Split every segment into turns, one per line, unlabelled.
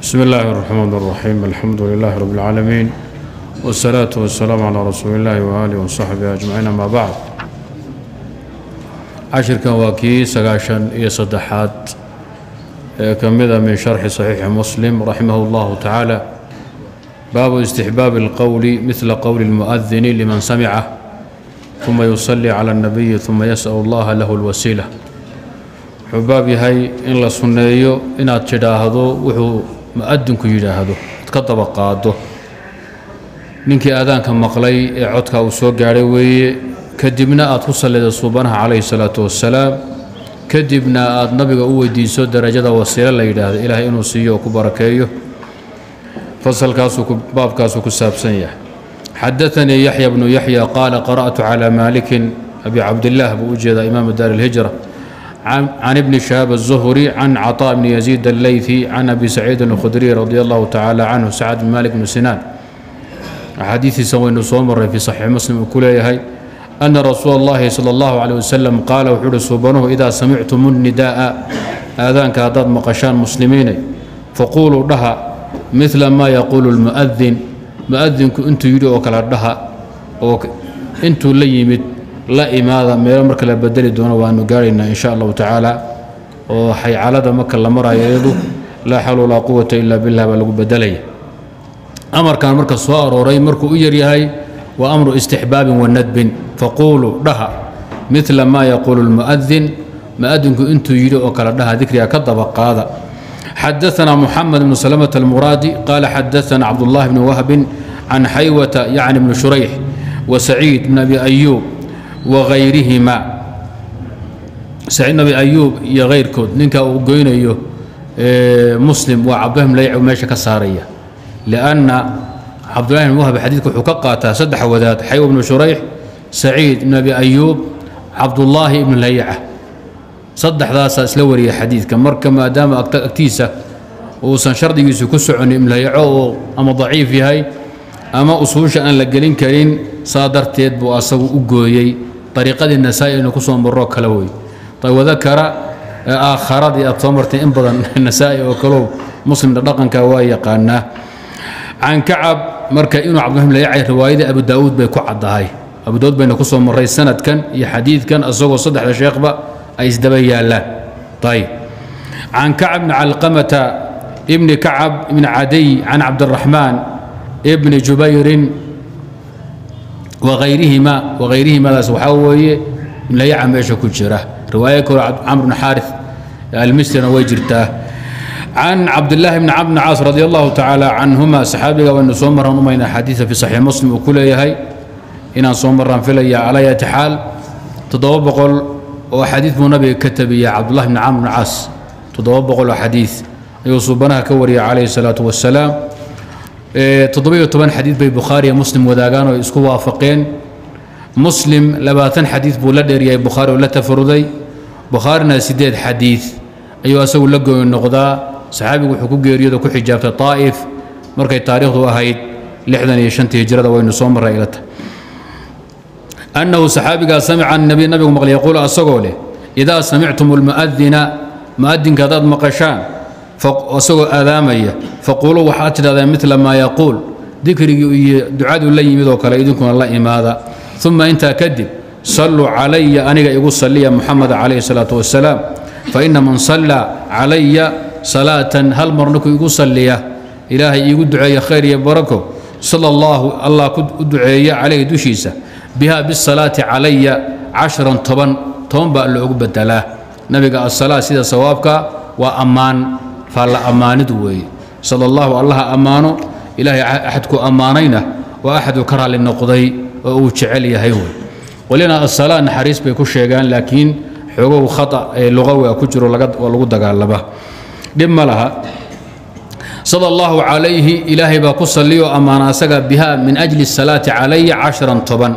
بسم الله الرحمن الرحيم الحمد لله رب العالمين والصلاة والسلام على رسول الله وآله وصحبه أجمعين أما بعد cashirkan waa kii sagaashan iyo saddexaad ee ka mida min sharxi صaxiixi muslim raximah اllahu tacaala baabu istixbaabi اlqowli midla qowli اlmuؤadini liman samicah ثuma yusalii calى الnabiyi ثuma yasأl اllaha lahu اlwasiila wuxuu baab yahay in la sunneeyo inaad tidhaahdo wuxuu mu'adinku yidhaahdo ad ka daba qaado ninkii aadaanka maqlay ee codka uu soo gaadhay weeye kadibna aad ku sallido suubanaha calayhi salaatu wassalaam kadibna aad nabiga u weydiiso darajada wasiilo la yidhaahdo ilaahay inuu siiyo oo ku barakeeyo. Fasalkaasuu baabkaasuu ku saabsan yahay. Xadaanii yaxya bnu yaxya qaala qara'tu calى maalikin abi cabdillaah buu u jeedaa imaamu daar اlhijra can ibni shahaab الzuhri can caطaa bni yaziid alleyثi can abi saciidin اlkhudriy radi allahu tacaala canhu sacad bn malik bnu sinaan axaadiistiisa waynu soo maray fii saxiix muslim uu ku leeyahay أن رsuuل الlahi slى الlaه عليه وsلم qaala wuxuu uhi suubanuhu إida samictum النداءa aadaanka haddaad maqashaan muslimiinay faquuluu dhaha midla ma yaquulu الmuؤdin muؤdinku intuu yidhi oo kale dhaha oo intuu la yimid la imaada meelo marka la bedeli doono waanu gaaraynaa in sha allahu tacaala oo xaycalada marka la marayo iyadu laa xawla walaa quwata ila bilah baa lagu bedelaya. Amarkan marka soo arooray markuu u yaryahay wa amru istixbaabin wanadbin faquuluu dhaha. Midla maa yaquulu lmu'adin mu'adinku intuu yidhi oo kale dhaha dikriga ka daba qaada. Xadaana muxamed bnu salamata almuraadi qaala xadaana cabdullahi bni wahbin can xaywata yacni bni shurayx wa saciid bn abi ayuub wahayrihima saciid bn abi ayuub iyo hayrkood ninka uu goynayo muslim waa cabdullahi bn meesha ka saaraya. Lianna cabdullahi bn wahb xadiidka wuxuu ka qaataa saddex wadaad xaywa bnu shurayx saciid ibn abi ayuub cabdullaahi ibnu layaca saddexdaasaa isla wariya xadiidka marka maadaama agtiisa uusan shardigiisu ku soconin ibnulayaco oo ama daciif yahay ama usuusha aan la gelin karin saa darteed buu asagu u gooyey ariiqadii nasaa-i aynu ku soo marroo kale wey wadakara aakharadii aad soo martay in badan nasaa-i oo kalow muslimna dhaqanka waa yaqaanaa can kacab marka inuu cabdullah layacay riwaayadii abu daa'uud bay ku caddahay abu daawud bayna ku soo marray sanadkan iyo xadiidkan isagoo saddexda sheekhba ay isdaba yaallaan ayb can kacab bni calqamata ibni kacab ibni cadiy can cabdiraxmaan ibni jubayrin wahayrihima wahayrihimadaas waxaa weeye layaca meesha ku jira. Riwaaya kale camr bn xaari almisrina way jirtaa can cabdillaahi bni camr bni caas allahu tacaala canhuma saxaabiga waynu soo marran umayna xadiida fi saxiix muslim uu ku leeyahay. Inaan soo marraan filaya calaa yati xaal toddoba boqol oo xadiid buu nabiga ka tabiya cabdullahi bni camr bni caas. Toddoba boqol oo xadiid ayuu suubanaha ka wariyay calayhi salaatu wasalaam toddobiyo toban xadiid bay bukhaariya muslim wadaagaan oo isku waafaqeen. Muslim labaatan xadiid buu la dheeryahay bukhaari oo la tafaruday. Bukhaarina siddeed xadiid ayuu asagu la gooni noqdaa. Saxaabigu wuxuu ku geeriyooda ku xijaabtay taa'if. Markay taariikhdu ahayd lixdan iyo shantii hijrada waynu soo marray ilata. Annahu saxaabigaa samica nabi nabigu maqlay yaquulu asagoo leh idaa samictum almu'adina mu'adinka haddaad maqashaan asagoo aadaamaya faquuluu waxaad tidhahdeen midla maa yaquul. Dikrigii iyo ducaduu la yimid oo kale idinkuna la imaada. Uma intaa kadib salluu calaya aniga igu salliya muxamed calayhi salaatu wasalaam faina man sallaa calaya salaatan hal mar ninkuu igu salliya. Ilaahay iigu duceeya khayr iyo barako. Sala allahu allah u duceeya calayhi dushiisa. Biha bisalaati calaya casharan toban toban baa loogu bedelaa. Nabiga asalaa sida sawaabka waa ammaan faalla ammaanid weeye sala allahu allaha ammaano. Ilaahay axadku ammaanayna waa axaduu ka raalli noqday oo uu jecel yahay wey walina asalaa naxariis bay ku sheegaan laakiin xoogow khata ee luqawiga ku jiro waa lagu dagaalama dhib ma laha. Sala allahu calayhi ilaahay baa ku salliyo ammaana asaga biha min ajli salaati calaya casharan toban.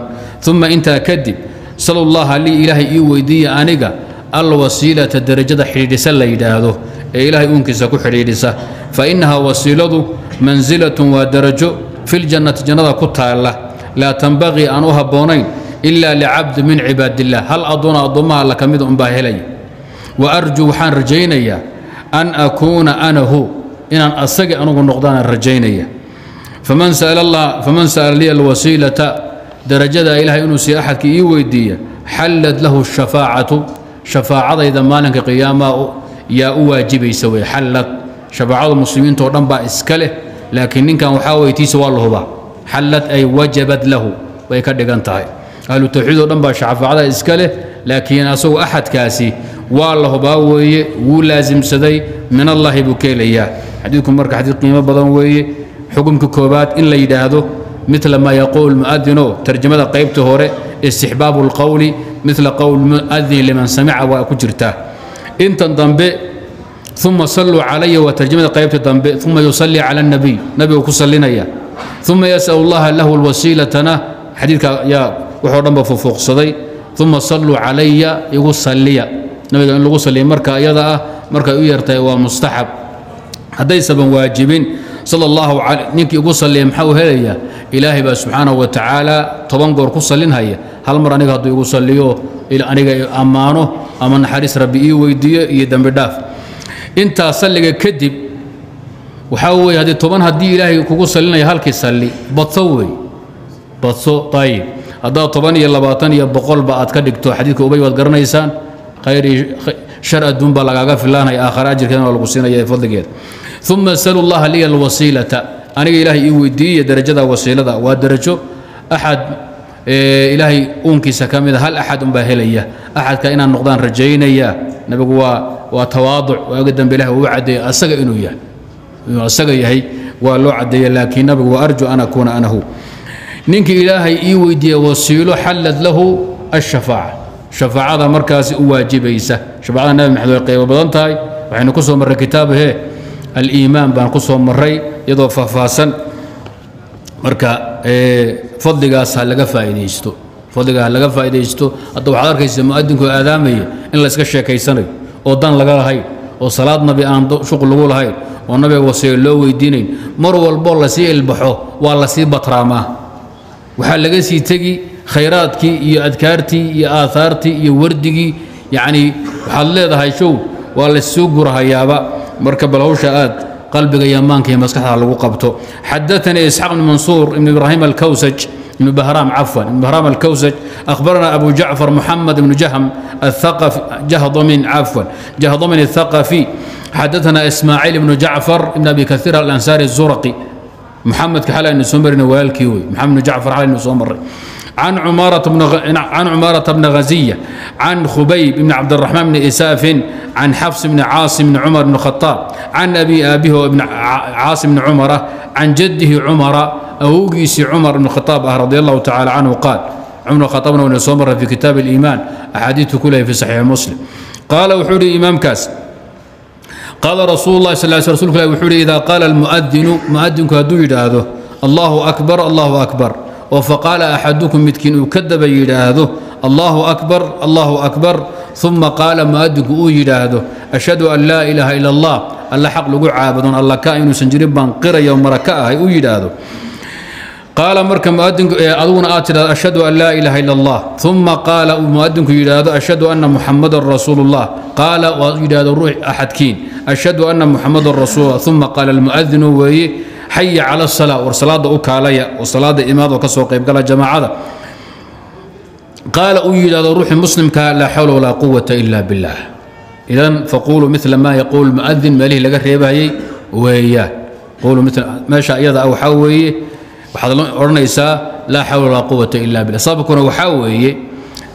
Uma intaa kadib sal llaha lii ilaahay ii weydiiya aniga alwasiilata derajada xidhiidhisa la yidhaahdo ee ilaahay uunkiisa ku xidhiidhisa. Fa innaha wasiiladu mansilatun waa darajo filjannati jannada ku taalla. Laa tanbaqii aan u habboonayn ila licabdi min cibaadiillah hal addoona addoommaha alla ka mida unbaa helaya wa arjuu waxaan rajaynayaa an akuuna anahu inaan asagii anugu noqdaan rajaynaya faman sa'ala liya alwasiilata darajada ilahay inuu siiya axadkii ii weydiiya xallad lahu shafaacatu shafaacadayda maalinka qiyaamaa yaa u waajibaysa wey xallad. Shafaacada muslimiinta oo dhan baa iska leh laakiin ninkan waxaa weytiisa waa la hubaa. Xallad ay wajabad lahu bay ka dhigan tahay. Ahlu tawxiid dhan baa shafaacada iska leh laakiin asagu axadkaasi waa la hubaa weeye wuu laasimsaday min allahi buu ka helayaa xadiidku marka xadiid qiimo badan weeye xukumka koobaad in la yidhaahdo mila maa yaquul muadino tarjamada qaybta hore istixbaabu اlqowli mila qowl muadin liman samica waa ku jirtaa intan dambe uma saluu calaya waa tarjamada qaybta dambe uma yusalii cala اnabiy nabigu ku salinaya uma yasal اllaha lahu lwasiilatana xadiidka yaa wuxoo dhan ba fufuuqsaday. Uma saluu calaya igu saliya nabiga in lagu saliya marka iyada ah markay u yartahay waa mustaxab. Haddaysaban waajibin sala allahu ninkii ugu salliya maxaa uu helayaa ilaahay baa subxaanahu wa tacaala toban goor ku sallinhaya hal mar aniga hadduu igu salliyo aniga ammaano ama naxariis rabbi ii weydiiyo iyo dembi dhaaf. Intaa salliga kadib waxaa weeye haddii toban haddii ilaahay kugu sallinaya halkii salli badso wey badso ayib haddaad toban iyo labaatan iyo boqolba aad ka dhigto xadiidka ubay waad garanaysaan khayri shar adduun baa lagaaga filaanaya aakhare ajirkeedana waa lagu siinaya ee fadligeeda. Uma salu llaha liya alwasiilata. Aniga ilaahay ii weydiiyey darajada wasiilada. Waa darajo axad ilaahay uunkiisa ka mida hal axad unbaa helaya. Axadka inaan noqdaan rajaynaya nabigu waa waa tawaaduc waaga dambe ilahi uu caddeeya asaga inuu yahay. Inuu asaga yahay waa loo caddeeya laakiin nabigu waa arju an akuuna anahu. Ninkii ilaahay ii weydiiye wasiilo xallad lahu ashafaaca shafaacada markaasi u waajibaysa. Shafaacada nabi maxamed way qaybo badan tahay. Waxaynu ku soo marray kitaabahe aliimaan baan ku soo marray iyadoo faahfaahsan. Marka fadligaas ha laga faa'iidaysto fadligaa ha laga faa'iidaysto hadda waxaad arkaysa mu'adinkoo aadaamaya in la iska sheekaysanayo oo dan laga lahayn oo salaad nabi aan shuqul lagu lahayn oo nabiga wasiilo loo weydiinayn mar walboo la sii ilbaxo waa la sii batraamaa waxaa laga sii tegi khayraadkii iyo adkaartii iyo aahaartii iyo wardigii yacni waxaad leedahay show waa lassoo gurahayaaba. Marka bal hawsha aad qalbiga iyo amaanka iyo maskaxda lagu qabto xadaanii isxaaq bn mansuur ibn ibraahim alkawsaj ibn bahraam cafwan ibn bahraam alkawsaj akhbarana abu jacfar muxamed ibn jahm الثقفي جهضمين عفوا جهضمين الثقفي حدثنا اسماعيل بن جعفر بن ابي كثير الانصاري الزرقي محمد كحال انه سمر والكيوي محمد بن جعفر حال انه سمر عن عمارة بن غ... عن عمارة بن غزية عن خبيب بن عبد الرحمن بن إساف عن حفص بن عاصم بن عمر بن الخطاب عن أبي أبيه بن عاصم بن عمر عن جده عمر أوجيس عمر بن الخطاب رضي الله تعالى عنه قال عمر الخطاب بن سمر في كتاب الإيمان أحاديث كلها في صحيح مسلم قال وحوري إمام كاس قال رسول الله صلى الله عليه وسلم وحوري إذا قال المؤذن مؤذن كهدو هذا الله أكبر الله أكبر oo faqaala axadukum midkiin uu ka daba yidhaahdo allaahu akbar allaahu akbar uma qaala mu'adinku uu yidhaahdo ashhadu an laa ilaaha ila allah alla xaq lagu caabudoon alla ka inuusan jirin baan qirayo mara ka ahay uu yidhaahdo. Qaala marka muadinku aduguna aad tidhahdo ashhadu an laa ilaaha ila allah uma qaala uu muadinku yidhaahdo ashhadu anna muxamadan rasuulullah qaala aad yidhaahdo ruux axadkiin ashhadu anna muxamadan rasuulullah uma qaala almuadinu weeye xay cala sala war salaada u kaalaya oo salaada imaadoo ka soo qaybgala jamaacada. Qaala uu yidhahdo ruuxii muslimkaa laa xawla walaa quwata ila billaah. Idan faquuluu mila maa yaquulu muadin meelihii laga reebayey weeyaan meesha iyada ah waxaa weeye waxaad odhanaysaa laa xawla walaa quwata ila billah sababkuna waxaa weeye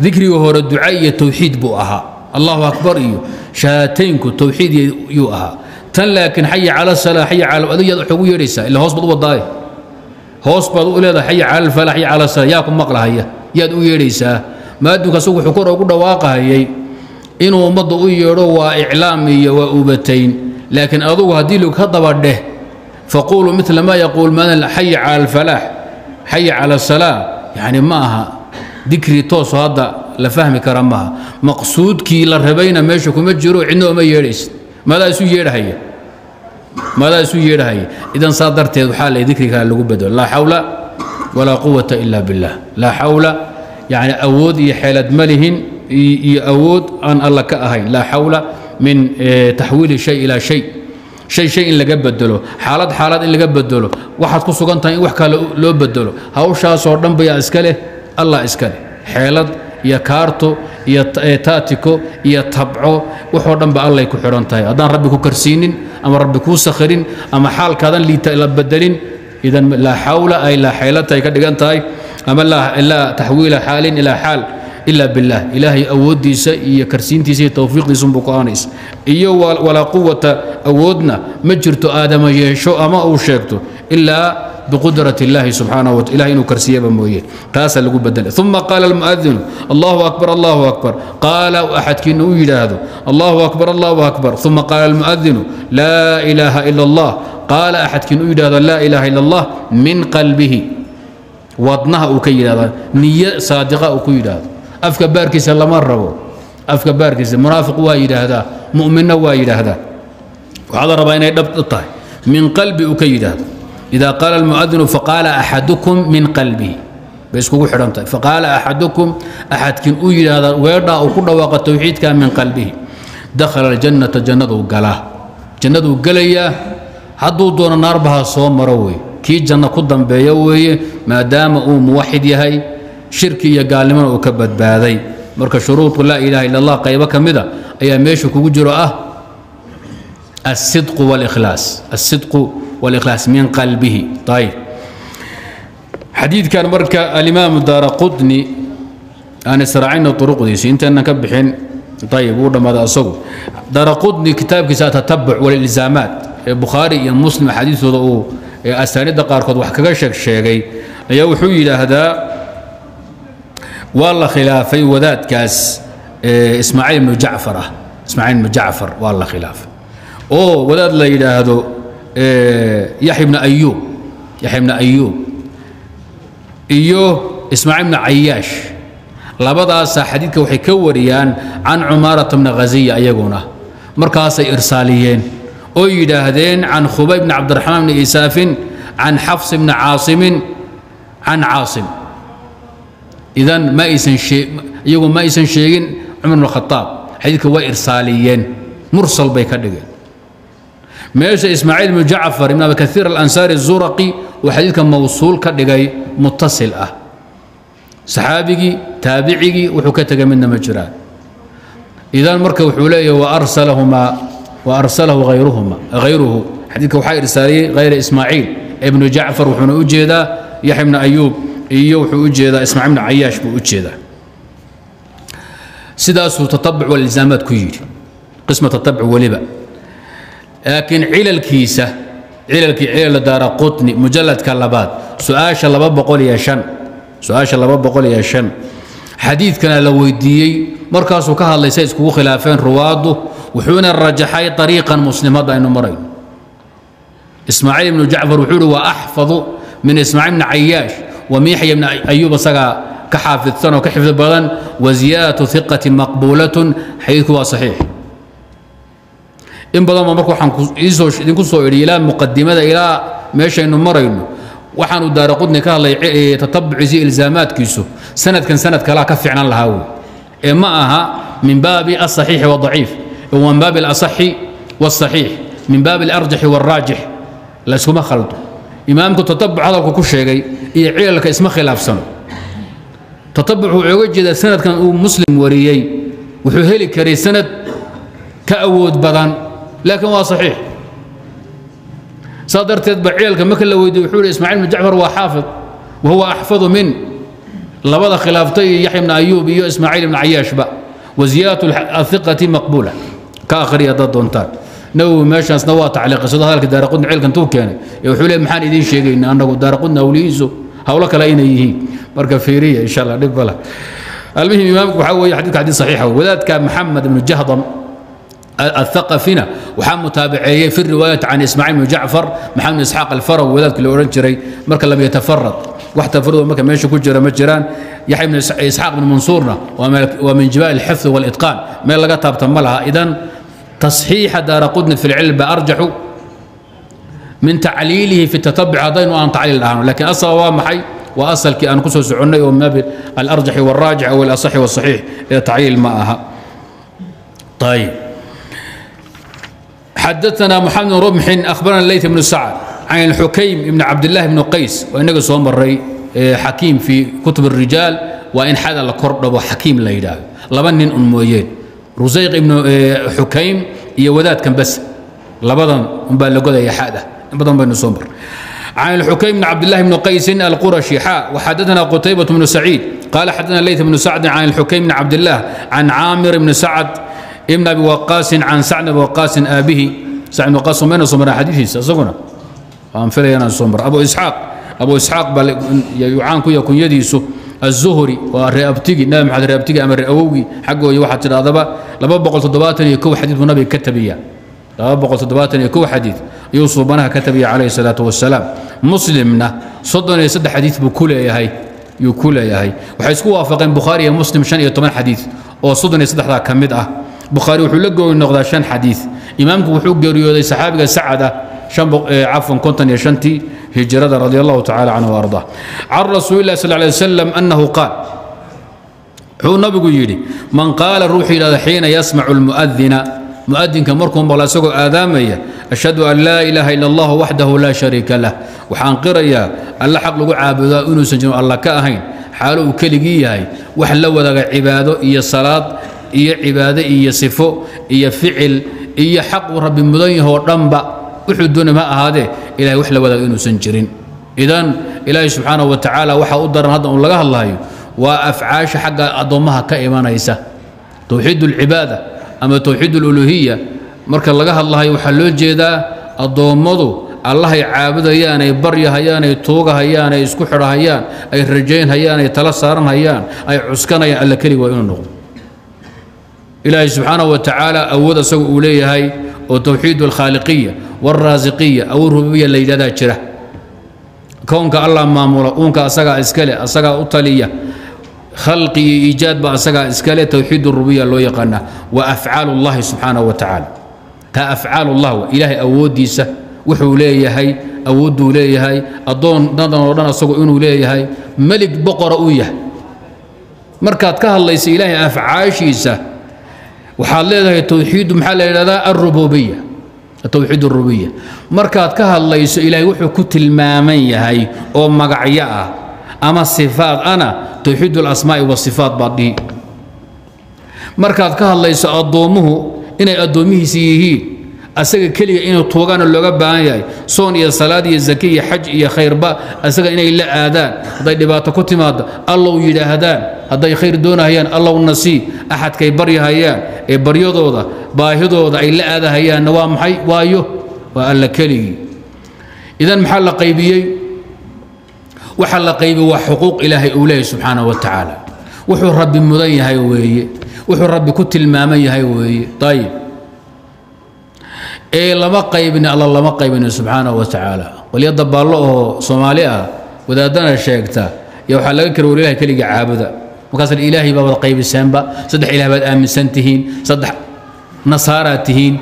dikriga hore duca iyo towxiid buu ahaa. Allahu akbar iyo shahaataynku towxiid yuu ahaa tan laakiin xaya cala salaa xaya cala adiga yaad wax ugu yeedhaysaa ila hoos baad u wadaaye hoos baad u leedahay xaya cala alfala xaya cala salaa yaa ku maqlahaya yaad u yeedhaysaa maadunka asagu wuxuu kor ugu dhawaaqahayay inuu ummadda u yeedho waa iclaam iyo waa ubatayn laakiin adugu haddii lu ka daba dheh faquuluu mila ma yaquul maalan xaya cala alfalaax xaya cala salaa yacni ma aha dikri tooso hadda la fahmi kara maaha maqsuudkii la rabayna meesha kuma jiro cidna uma yeedhaysid maadaa isu yeedhahaya maadaa isu yeedhahaya idan saa darteed waxaa la dikrigaa lagu bedelo laa xawla walaa quwata ila billah. Laa xawla yani awood iyo xeelad ma lihin. Iyo awood aan alla ka ahayn. Laa xawla min taxwiili shay ilaa shay. Shay shay in laga bedelo. Xaalad xaalad in laga bedelo. Waxaad ku sugan tahay in wax kale loo bedelo. Hawshaasoo dhan bayaa iska leh. Allah iska leh. Xeelad iyo kaarto iyo taatiko iyo tabco waxoo dhan ba allay ku xidhan tahay haddaan rabbi ku karsiinin ama rabbi kuu sakhirin ama xaalkaadan liita la bedelin idan laa xawla ay laa xeelatay ka dhigan tahay ama laa taxwiila xaalin ilaa xaal ila billaah. Ilaahay awooddiisa iyo karsiintiisa iyo towfiiqdiisunbuu ku aanaysa iyo walaa quwata awoodna ma jirto aadama yeesho ama uu sheegto ilaa بقدرة الله سبحانه وتعالى إله إنه كرسية بمويه تاسا لقوا بدل ثم قال المؤذن الله أكبر الله أكبر قال أحد كنه هذا الله أكبر الله أكبر ثم قال المؤذن لا إله إلا الله قال أحد كنه هذا لا إله إلا الله من قلبه وضنها أكيد هذا نية صادقة أكيد هذا أفك باركس الله مرة أفك باركس منافق وايد هذا مؤمن وايد هذا وهذا ربنا يدبط من ida qaala muadinu faqaala axadukum min qalbihi bay iskugu xidhantahay faqaala axadukum axadkiin u yidhaahda weedhaa uu ku dhawaaqa towxiidka min qalbihi. dakhala ljannata jannaduu galaa jannaduu gelayaa hadduu doono naarbaha soo maro weeye kii janno ku dambeeya weeye maadaama uu muwaxid yahay. shirki iyo gaalnimona uu ka badbaaday. marka shuruudu laa ilaha illa allah qaybo ka mida ayaa meesha kugu jiro ah. asidqu wاlkhlaas asidqu wاlkhlaas min qalbihi ayb xadiidkan marka alimaam daara qudni aan israacayna uruqdiisu intaynan ka bixin ayb wuu dhammaaday asagu daara qudni kitaabkiisa atatabuc walilzaamaat ee bukhaari iyo muslim axaadiistooda uu asaanida qaarkood wax kaga sheeg sheegay ayaa wuxuu yidhaahdaa waa la khilaafay wadaadkaas ismaaciil ibnu jacfar ah ismaaciil ibnu jacfar waa la khilaafay oo wadaad la yidhaahdo yaxya bna ayuub yaxya bna ayuub iyo ismaaciil bna cayaash labadaasa xadiidka waxay ka wariyaan can cumaarata bna ghaziya ayaguna markaasay irsaaliyeen oo yidhaahdeen can khubay bni cabdiraxmaan bni isaafin can xafs bni caasimin can caasim. Idan ma aysan iyagu ma aysan sheegin cumar bn khataab. Xadiidka way irsaaliyeen. Mursal bay ka dhigeen meesha ismaaciil bnu jacfar ibn abi alansaari الzuraqi uu xadiidka mawsuul ka dhigay mutasil ah. Saxaabigii taabicigii wuxuu ka tegay midna ma jiraan idan marka wuxuu leeyahy waarsalahu hayruhuma hayruhu xadiidka waxaa irsaaliyey hayra ismaaciil ibnu jacfar wuxuuna u jeedaa yaxya bna ayuub iyo wuxuu u jeedaa ismaaciil bna cayaash buu u jeedaa. Sidaasuu tatabuc walilzaamaad ku yidhi. Qisma tatabuc weliba laakiin cilalkiisa cilalkii cilal daara qutni mujalladka labaad su'aasha laba boqol iyo shan su'aasha laba boqol iyo shan. Xadiidkana la weydiiyey markaasuu ka hadlay say iskugu khilaafeen ruwaaddu wuxuuna rajaxay ariiqan muslimadda aynu marayno ismaaciil ibnu jacfar wuxuu ihi waa axfadu min ismaaciil bni cayaash wa miixya bni ayuub isagaa ka xaafidsan oo ka xifdi badan wa ziyaadatu hiqatin maqbuulatun xadiidku waa saxiix in badan ba marka waxaan idinku soo idhi ilaa muqadimada ilaa meeshaynu marayno waxaanu daara qudni ka hadlay tatabuciisi ilzaamaadkiisu sanadkan sanad kalaa ka fiicnan lahaa wey ee ma aha min baabi asaxiixi wadaciif min baabi alasaxi wasaxiix min baabi alarjaxi waraajix layskuma khaldo. Imaamku tatabuc hadalku ku sheegay iyo cilalka isma khilaafsano. Tatabuc wuxuu oga jeedaa sanadkan uu muslim wariyey wuxuu heli karay sanad ka awood badan laakiin waa saxiix. Saa darteed ba cilalka marka la weydiye wuxuu ihi ismaaciil bn jacfar waa xaafid wa huwa axfadu min. Labada khilaaftay iyo yaxya bn ayuub iyo ismaaciil ibn cayaashba wa ziyaadatu athiqati maqbuula. Ka akhriya haddaad doontaan. Nawowi meeshaasna waa tacliiqisado hadalka daaraqudni cilkan tuu keenay. Ee wuxuu leey maxaan idiin sheegayna annagu daaraqudni awliyiisu hawlo kale inay yihiin. Marka fiiriya insha allah dhib bala المهم إمامك وحوي حديث حديث صحيح وذلك محمد بن جهضم الثقفنا وحام متابعيه في الرواية عن إسماعيل بن جعفر محمد بن إسحاق الفرو وذلك اللي أورنجري مركا لم يتفرد واحد تفرد مركا ماشي كجرة مجران يحيى بن إسحاق بن منصورنا ومن جبال الحفظ والإتقان ما لقى تابتم لها إذن تصحيح دار قدن في العلم أرجح من تعليله في التتبع هذين وأن تعليل الآن لكن أصلا محي وأصل كي أن قصص عني وما الأرجح والراجع أو الأصح والصحيح تعيل معها طيب xadaثna mxamed bn rumxin akhbarana leyt bnu sacd can xukaym ibn cabdillahi bni qays waa inaga soo maray xakiim fii kutub الrijaal waa in xada la kor dhabo xakiim la yidhaahdo laba nin un mooyeen rusayq ibnu xukaym iyo wadaadkan bas labadan unbaa la godaya xada in badan baynu soo mar عن الحكيم بن عبد الله بن قيس القرشي حاء وحدثنا قتيبة بن سعيد قال حدثنا ليث بن سعد عن الحكيم بن عبد الله عن عامر بن سعد ابن ابي وقاص عن سعد بن وقاص ابيه سعد بن وقاص من صمر حديثه سقنا ام فلينا صمر ابو اسحاق ابو اسحاق بل يعانك يكون يديسو الزهري وريابتيجي نبي محمد ريابتيجي امر اوغي حقه واحد تراضبا لما بقول تضباطن يكو حديث النبي كتبيه لما بقول تضباطن يكو حديث يوسف بنها كتبيه عليه الصلاه والسلام مسلمنا صدنا يسد حديث بكل يهي يكل يهي waxay isku waafaqeen Bukhari iyo Muslim 15 xadiis oo soddon iyo saddexda Bukhari wuxuu la gooyay noqdaa shan xadiis. Imaamku wuxuu geeriyooday saxaabiga Sacada cafwan konton iyo shantii hijrada radiyallahu ta'ala anhu warda can rasuulillah sallallahu alayhi wasallam annahu qaal wuxuu nabigu yidhi man qaala ruuxii yidhahda xiina yasmacu almu'adina mu'adinka markuu maqla isagoo aadaamaya ashhadu an laa ilaaha ila allah waxdahu laa shariika lah. Waxaan qirayaa alla xaq lagu caabudaa inuusan jirin alla ka ahayn. Xaalo uu keligii yahay. Wax la wadaaga cibaado iyo salaad iyo cibaado iyo sifo iyo ficil iyo xaq uu rabbi mudan yahay oo dhanba wuxuu doonay ma ahaadee ilahay wax la wadaaga inuusan jirin. Idan ilaahay subxaanahu wa tacaala waxaa u daran hadda uu laga hadlayo waa afcaasha xagga addoommaha ka imanaysa. Towxiid ulcibaada ama towxiid aluluhiya marka laga hadlahayo waxaa loo jeedaa addoommadu allahay caabudayaan ay baryahayaan ay tuugahayaan ay isku xidhahayaan ay rajaynhayaan ay tala saaranhayaan ay cuskanayaan alla kelig waa inuu noqdo ilaahay subxaanahu wa tacaala awood asaga uu leeyahay oo towxiid alkhaaliqiya waalraasiqiya awood rububiya la yidhahdaa jira. Kownka allah maamula uunka asagaa iskale asagaa u taliya khalqi iyo iijaad ba asagaa iskale towxiid rububiya loo yaqaanaa wa afcaalu llahi subxaanahu wa tacaala taa afcaalu llah wa ilaahay awooddiisa wuxuu leeyahay awoodduu leeyahay addoon dadan oo dhan asagu inuu leeyahay melig boqora uu markaad ka hadlaysa ilaahay waxaad leedahay towxiidu maxaa la yidhahdaa? Alrububiya towxiid arububiya markaad ka hadlayso ilaahay wuxuu ku tilmaaman yahay oo magacyo ah ama sifaad. Ana towxiid alasmaa'i wasifaat baad dhihi. Markaad ka hadlayso addoommuhu inay addoommihiisi yihiin asaga keliga inuu tuugaana looga baahan yahay. Soon iyo salaad iyo zake iyo xaj iyo khayrba asaga inay la aadaan. Hadday dhibaato ku timaado allow yidhaahdaan. Hadday khayr doonahayaan allow nasii axadkay baryahayaan ee baryadooda baahidooda ay la aadahayaanna waa maxay? Waayo waa alla keligii. Idan maxaa la qaybiyey? Waxaa la qaybiyey waa xuquuq ilaahay uu leeyahy subxaanahu wa tacaala. Wuxuu rabbi mudan yahay weeye. Wuxuu rabbi ku tilmaaman yahay weeye. Ayib ee lama qaybin alla lama qaybin subxaanahu wa tacaala. Qolyo dabaallo oo soomaali ah wadaadana sheegta iyo waxaa laga kara war ilahay keliga caabuda. Markaas ilaahay baa wada qaybiseenba saddex ilaah baad aaminsan tihiin saddex nasaaraad tihiin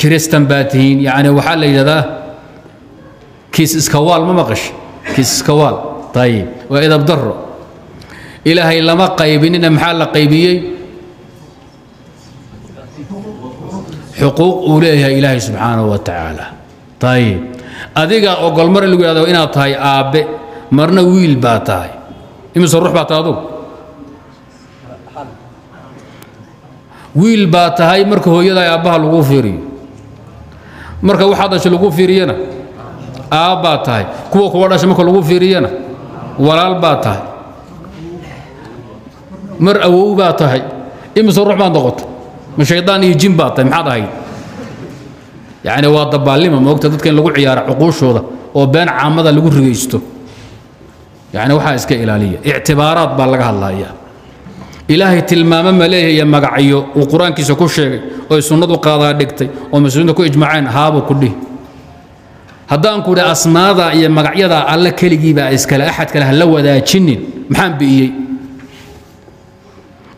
kiristan baad tihiin. Yacni waxaa la yidhahdaa kiis iskawaal ma maqash kiis iskawaal ayib waa idab darro. Ilaahay lama qaybinina maxaa la qaybiyey xuquuq uu leeyahay ilaahay subxaanahu wa tacaala. Ayib adiga ogol in lagu yihahdo inaad tahay aabbe marna wiil baa tahay. Imise ruux baa tahay adugu wiil baa tahay marka hooyada aabbaha lagu fiiriyo. Marka waxaa dhashay lagu fiiriyana aabbaa tahay. Kuwa kuwa dhashay marka lagu fiiriyana walaal baa tahay. Mar awow baa tahay. Imise ruux baad noqotay ma iyo jin baa tahay maxaad ahayd? Yacni waa dabaallima moogta dadka in lagu ciyaara cuquushooda oo been caamada lagu rigaysto yacni waxaa iska ilaaliya ictibaaraad baa laga hadlaya ilaahay tilmaamo ma magacyo uu qur'aankiisa ku sheegay oy sunnadu qaadaa dhigtay oo muslimiinta ku ijmaceen haabuu ku dhihi. Haddaan ku idhi asmaada iyo magacyadaa alle keligiibaa iskale axad kale ha la wadaajinin maxaan bi'iyey?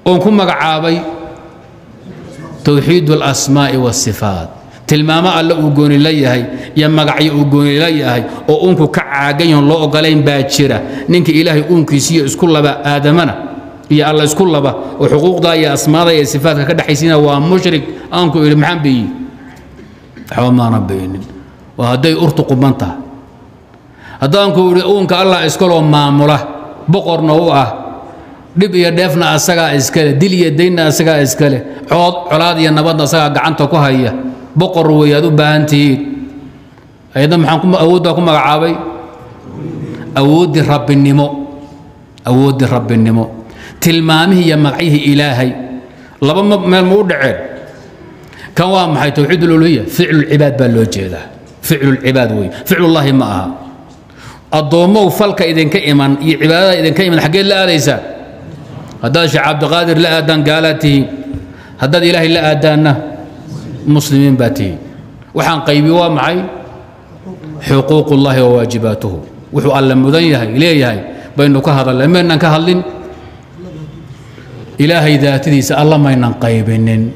Oon ku magacaabay towxiid alasmaa'i waasifaat tilmaamo alle uu gooni la yahay iyo magacyo uu gooni la yahay oo uunku ka caagan yahoon loo ogolayn baa jira. Ninka ilaahay uunkiisiiyo isku laba aadamana iyo alla isku laba oo xuquuqda iyo asmaada iyo sifaatka ka dhexaysiina waa mushrik. Aanku idhi maxaan biyi waxba maana baynin waa hadday urtu quban tahay haddaanku idhi uunka allah iskaloo maamula boqorna u ah dhib iyo dheefna asagaa iskale dil iyo daynna asagaa iskale cood colaad iyo nabadna asagaa gacanta ku haya boqor wey aad u baahan tihiin ayadna maxaan awooddaa ku magacaabay? Awooddii rabbinimo awooddii rabbinimo. Tilmaamihii iyo magacyihii ilaahay. Laba meel ma u dhaceen? Kan waa maxay? Towxiid ficlulcibaad baa loo jeedaa. Ficlulcibaad wey ficlullaahi ma aha. Addoommow falka idinka iman iyo cibaadada idinka iman xaggeed la aadaysaa haddaad sheekh cabdiqaadir la aadaan gaalaad tihiin haddaad ilaahay la aadaanna muslimiin baa tihiin waxaan qaybiyo waa maxay? Xuquuqullaahi wa waajibaatuhu. Wuxuu alle mudan yahay leeyahay baynu ka hadalnay. Maynan ka hadlin? Ilaahay daatadiisa alla maynan qaybinin.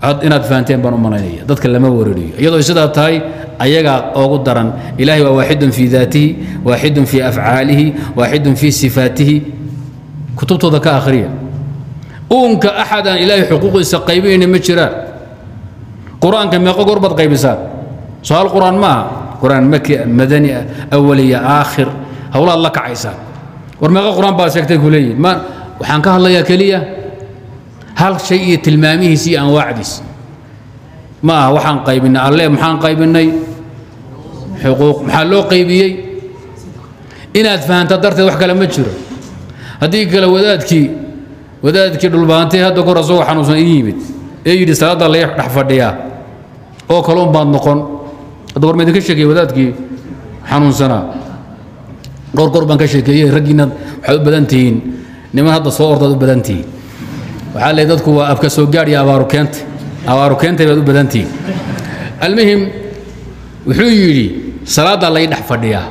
Inaad fahanteen baan u malaynaya dadka lama warariyo. Iyadoo sidaa tahay ayagaa oogu daran ilahay waa waaxidun fii daatihi waaxidun fii afcaalihi waaxidun fii sifaatihi kutubtooda ka akhriya. Uunka axadaan ilaahay xuquuqiisa qaybinayna ma jiraan. Qur'aanka meeqo goor baad qaybisaan su'aal qur'aan ma aha. Qur'aan maki madani awaliya aakhir. Howlaad la kacaysaan. War meeqo qur'aan baad sheegtay ku leeyihiin ma waxaan ka hadlayaa keliya? Hal shay iyo tilmaamihiis iyo anwaacdiis ma aha waxaan qaybinay. Alle maxaan qaybinay? Xuquuq maxaa loo qaybiyey? Inaad fahanto darteed wax kale ma jiro haddii kale wadaadkii wadaadkii dhulbaantay hadda kor asagoo xanuunsan ii yimid ee yidhi salaadda lay dhex fadhiyaa oo kale un baad noqon hadda war maydinka sheekeeye wadaadkii xanuunsanaa dhowr goor baan ka sheekeeyey raggiina waxaad u badan tihiin niman hadda soo ordaad u badan tihiin. Waxaa leey dadku waa abka soo gaadh iyo abaaru keenta abaaru keentay baad u badan tihiin. Almuhim wuxuu yidhi salaaddaa lay dhex fadhiyaa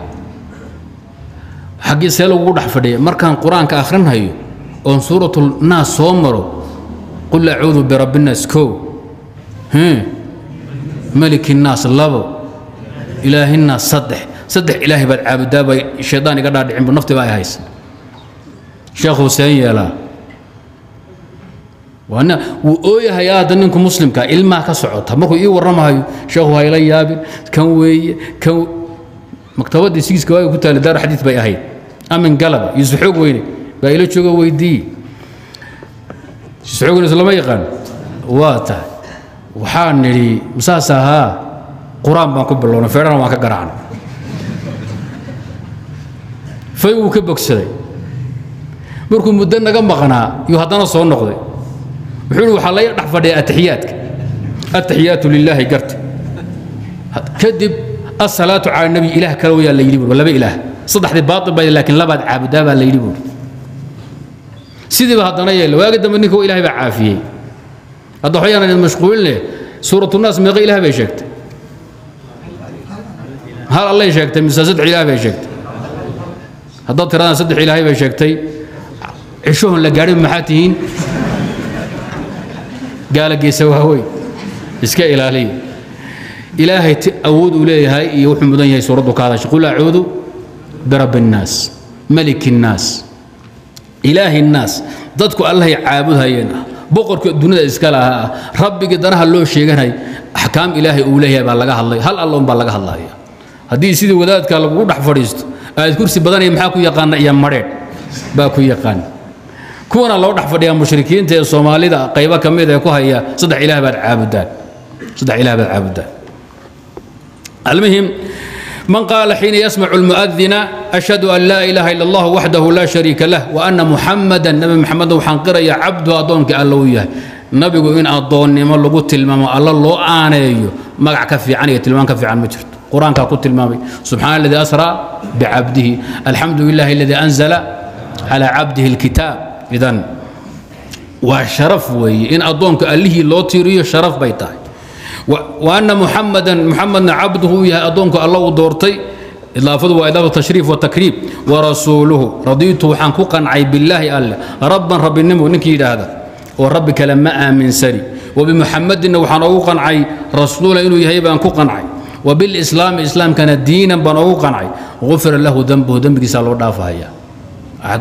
xaggii see lagugu dhex fadhiya markaan qur'aanka akhrinhayo oon suuratul soo maro qul acuudu birabbi nnaas kow. Maliki nnaas labo. Ilaahi nnaas saddex. Saddex ilaahay baad caabudaa bay shaydaan iga dhaadhicinbu nafti baa ay haysa sheekh huseen yeelaa waana wuu ooyahayaa hadda ninku muslimka ilmaa ka socota. Markuu ii warramahayo? Sheekhu hayla yaabin kan weeye kan maktabaddii sigiiska waaga ku taali daar xadiid bay ahayd. Amin galaba yuusuf xoog weyne. Baa ila jooga weydiiye yuusuf xoog weyne islama yaqaan. Waa tahay waxaa nidhi masaas ahaa qur'aan baan ku bilownay feedhana waan ka garaacnay. Fay wuu ka bogsaday. Markuu muddo naga maqnaa yuu haddana soo noqday. Wuxuu ihi waxaa laga dhex fadhiya atixiyaadka ataxiyaatu lilaahi garta. Kadib asalaatu cala nabi ilaah kale wayaa la yidhi buuri laba ilaah. Saddexdii baatil bay laakiin labaad caabudaa baa la yidhi buuri sidiiba haddana yeela waagi dambe ninka ilahay baa caafiyey. Hadda waxayaan idin mashquulinle suuratunaas meeqa ilaah bay sheegtay. Hal allay sheegtay mise saddex ilaah bay sheegtay. Haddaad tiradaan saddex ilaahay bay sheegtay. Cishohon la gaadhin maxaa tihiin? Gaala geesa waaweyn. Iska ilaaliya ilaahay awood uu leeyahay iyo wuxuu mudan yahay suuraddu ka hadashay qul acuudu birabbi الnaas malik الnaas ilaahi الnaas dadku allahay caabudhayeen ah boqorka dunida iska lahaa ah rabbigii danaha loo sheeganay axkaam ilaahay uu leeyahay baa laga hadlay hal alla un baa laga hadlaya haddii sidii wadaadka lagugu dhex fadhiisto aad kursi badanaya maxaa ku yaqaana iyo madheedh baa ku yaqaan kuwana loo dhex fadhiyaa mushrikiinta ee soomaalida qaybo ka mid ee ku haya saddex ilaah baad caabudaan saddex ilaah baad caabudaan المهم من قال حين يسمع المؤذن أشهد أن لا إله إلا الله وحده لا شريك له وأن محمدا نبي محمد وحنقر يا عبد أدونك ألوية نبي إن أدوني ما لقوا تلمام الله لو آنيو ما كفي عني تلمام كفي عن مجرد قرآن كقلت المامي سبحان الذي أسرى بعبده الحمد لله الذي أنزل على عبده الكتاب إذن وشرف وي إن أدونك أليه لو تيريو شرف بيتاي ana muamada muxamadna cabduhu uu yahay addoonku alla u doortay. Idaafadu waa idaafatu tashriif watakriib warasuuluhu radiitu waxaan ku qancay billaahi alle rabban rabbinimo ninkii yidhaahda oo rabbi kale ma aaminsani wabimuxamadinna waxaan ogu qancay rasuula inuu yahay baan ku qancay. Wabilislaami islaamkana diinan baan ogu qancay. Ufira lahu dembuhu dembigiisaa loo dhaafahaya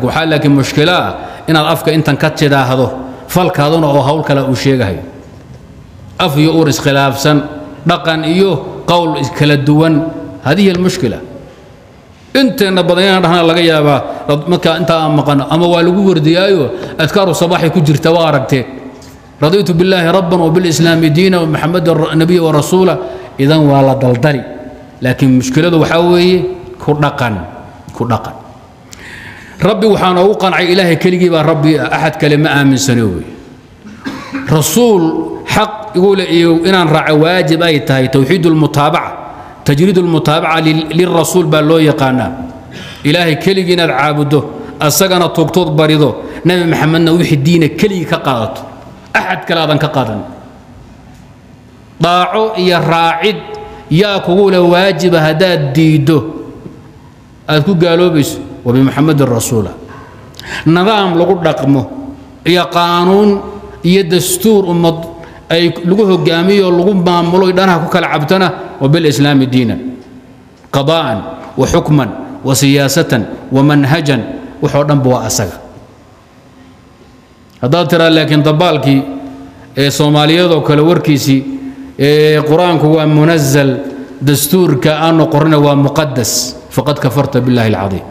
waxaa laakiin mushkilo ah inaad afka intan ka tidhaahdo falkaaduna oo hawl kale uu sheegahayo af iyo ur iskhilaafsan dhaqan iyo qowl kala duwan. Hadihi almushkila inteenna badan inaan dhahna laga yaabaa markaa intaa aan maqano ama waa lagu wardiyaayo adkaaru sabaaxay ku jirta waa aragteen radiitu billaahi rabban wbilislaami diina wamaxamadan nabiya warasuula idan waa la daldali laakiin mushkiladu waxaa weeye ku dhaqan ku dhaqan. Rabbi waxaa noogu qancay ilaahay keligii baa rabbi ah axad kale ma aaminsano wey rasuul xaq igu le iyo inaan raaco waajib ay tahay towxiid lmutaabaca tajriid baa loo yaqaanaa. Ilaahay keligii inaad caabuddo asagana tugtood barido nebi maxamedna wixii diina keligii ka qaadato axad kale aadan ka qaadan. Daaco iyo raacid yaa kugu le waajiba haddaad diiddo aad ku gaaloobayso wabimuxamedin rasuula. Nidaam lagu dhaqmo iyo qaanuun iyo dastuur ummad ay lagu hogaamiyo lagu maamulo dhanaha ku kala cabtana wa bilislaami diinan qadaa'an wa xukman wa siyaasatan wa manhajan waxoo dhanba waa asaga. Haddaad tiraa laakiin dabaalkii ee soomaaliyadoo kale warkiisii ee qur'aanku waa munazal dastuurka aanu qorina waa muqadas faqad kafarta billahi alcadiim.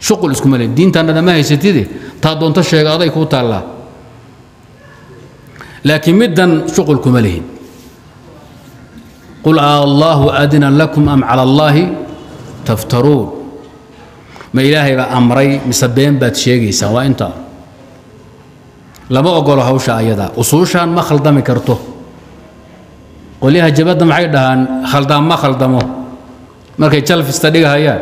Shuqul isku male diintaannadama haysatide taa doonto sheega aday kuu taallaa laakiin middan shuqul kuma lihin. Qul a allaahu adina lakum am cala allaahi taftaruun. Ma ilaahay baa amray mise been baad sheegaysaan waa intaa. Lama ogolo hawsha ayadaa usuushaan ma khaldami karto. Qolyaha jabadda maxay dhahaan khaldaan ma khaldamo. Markay jalfista dhigahayaan.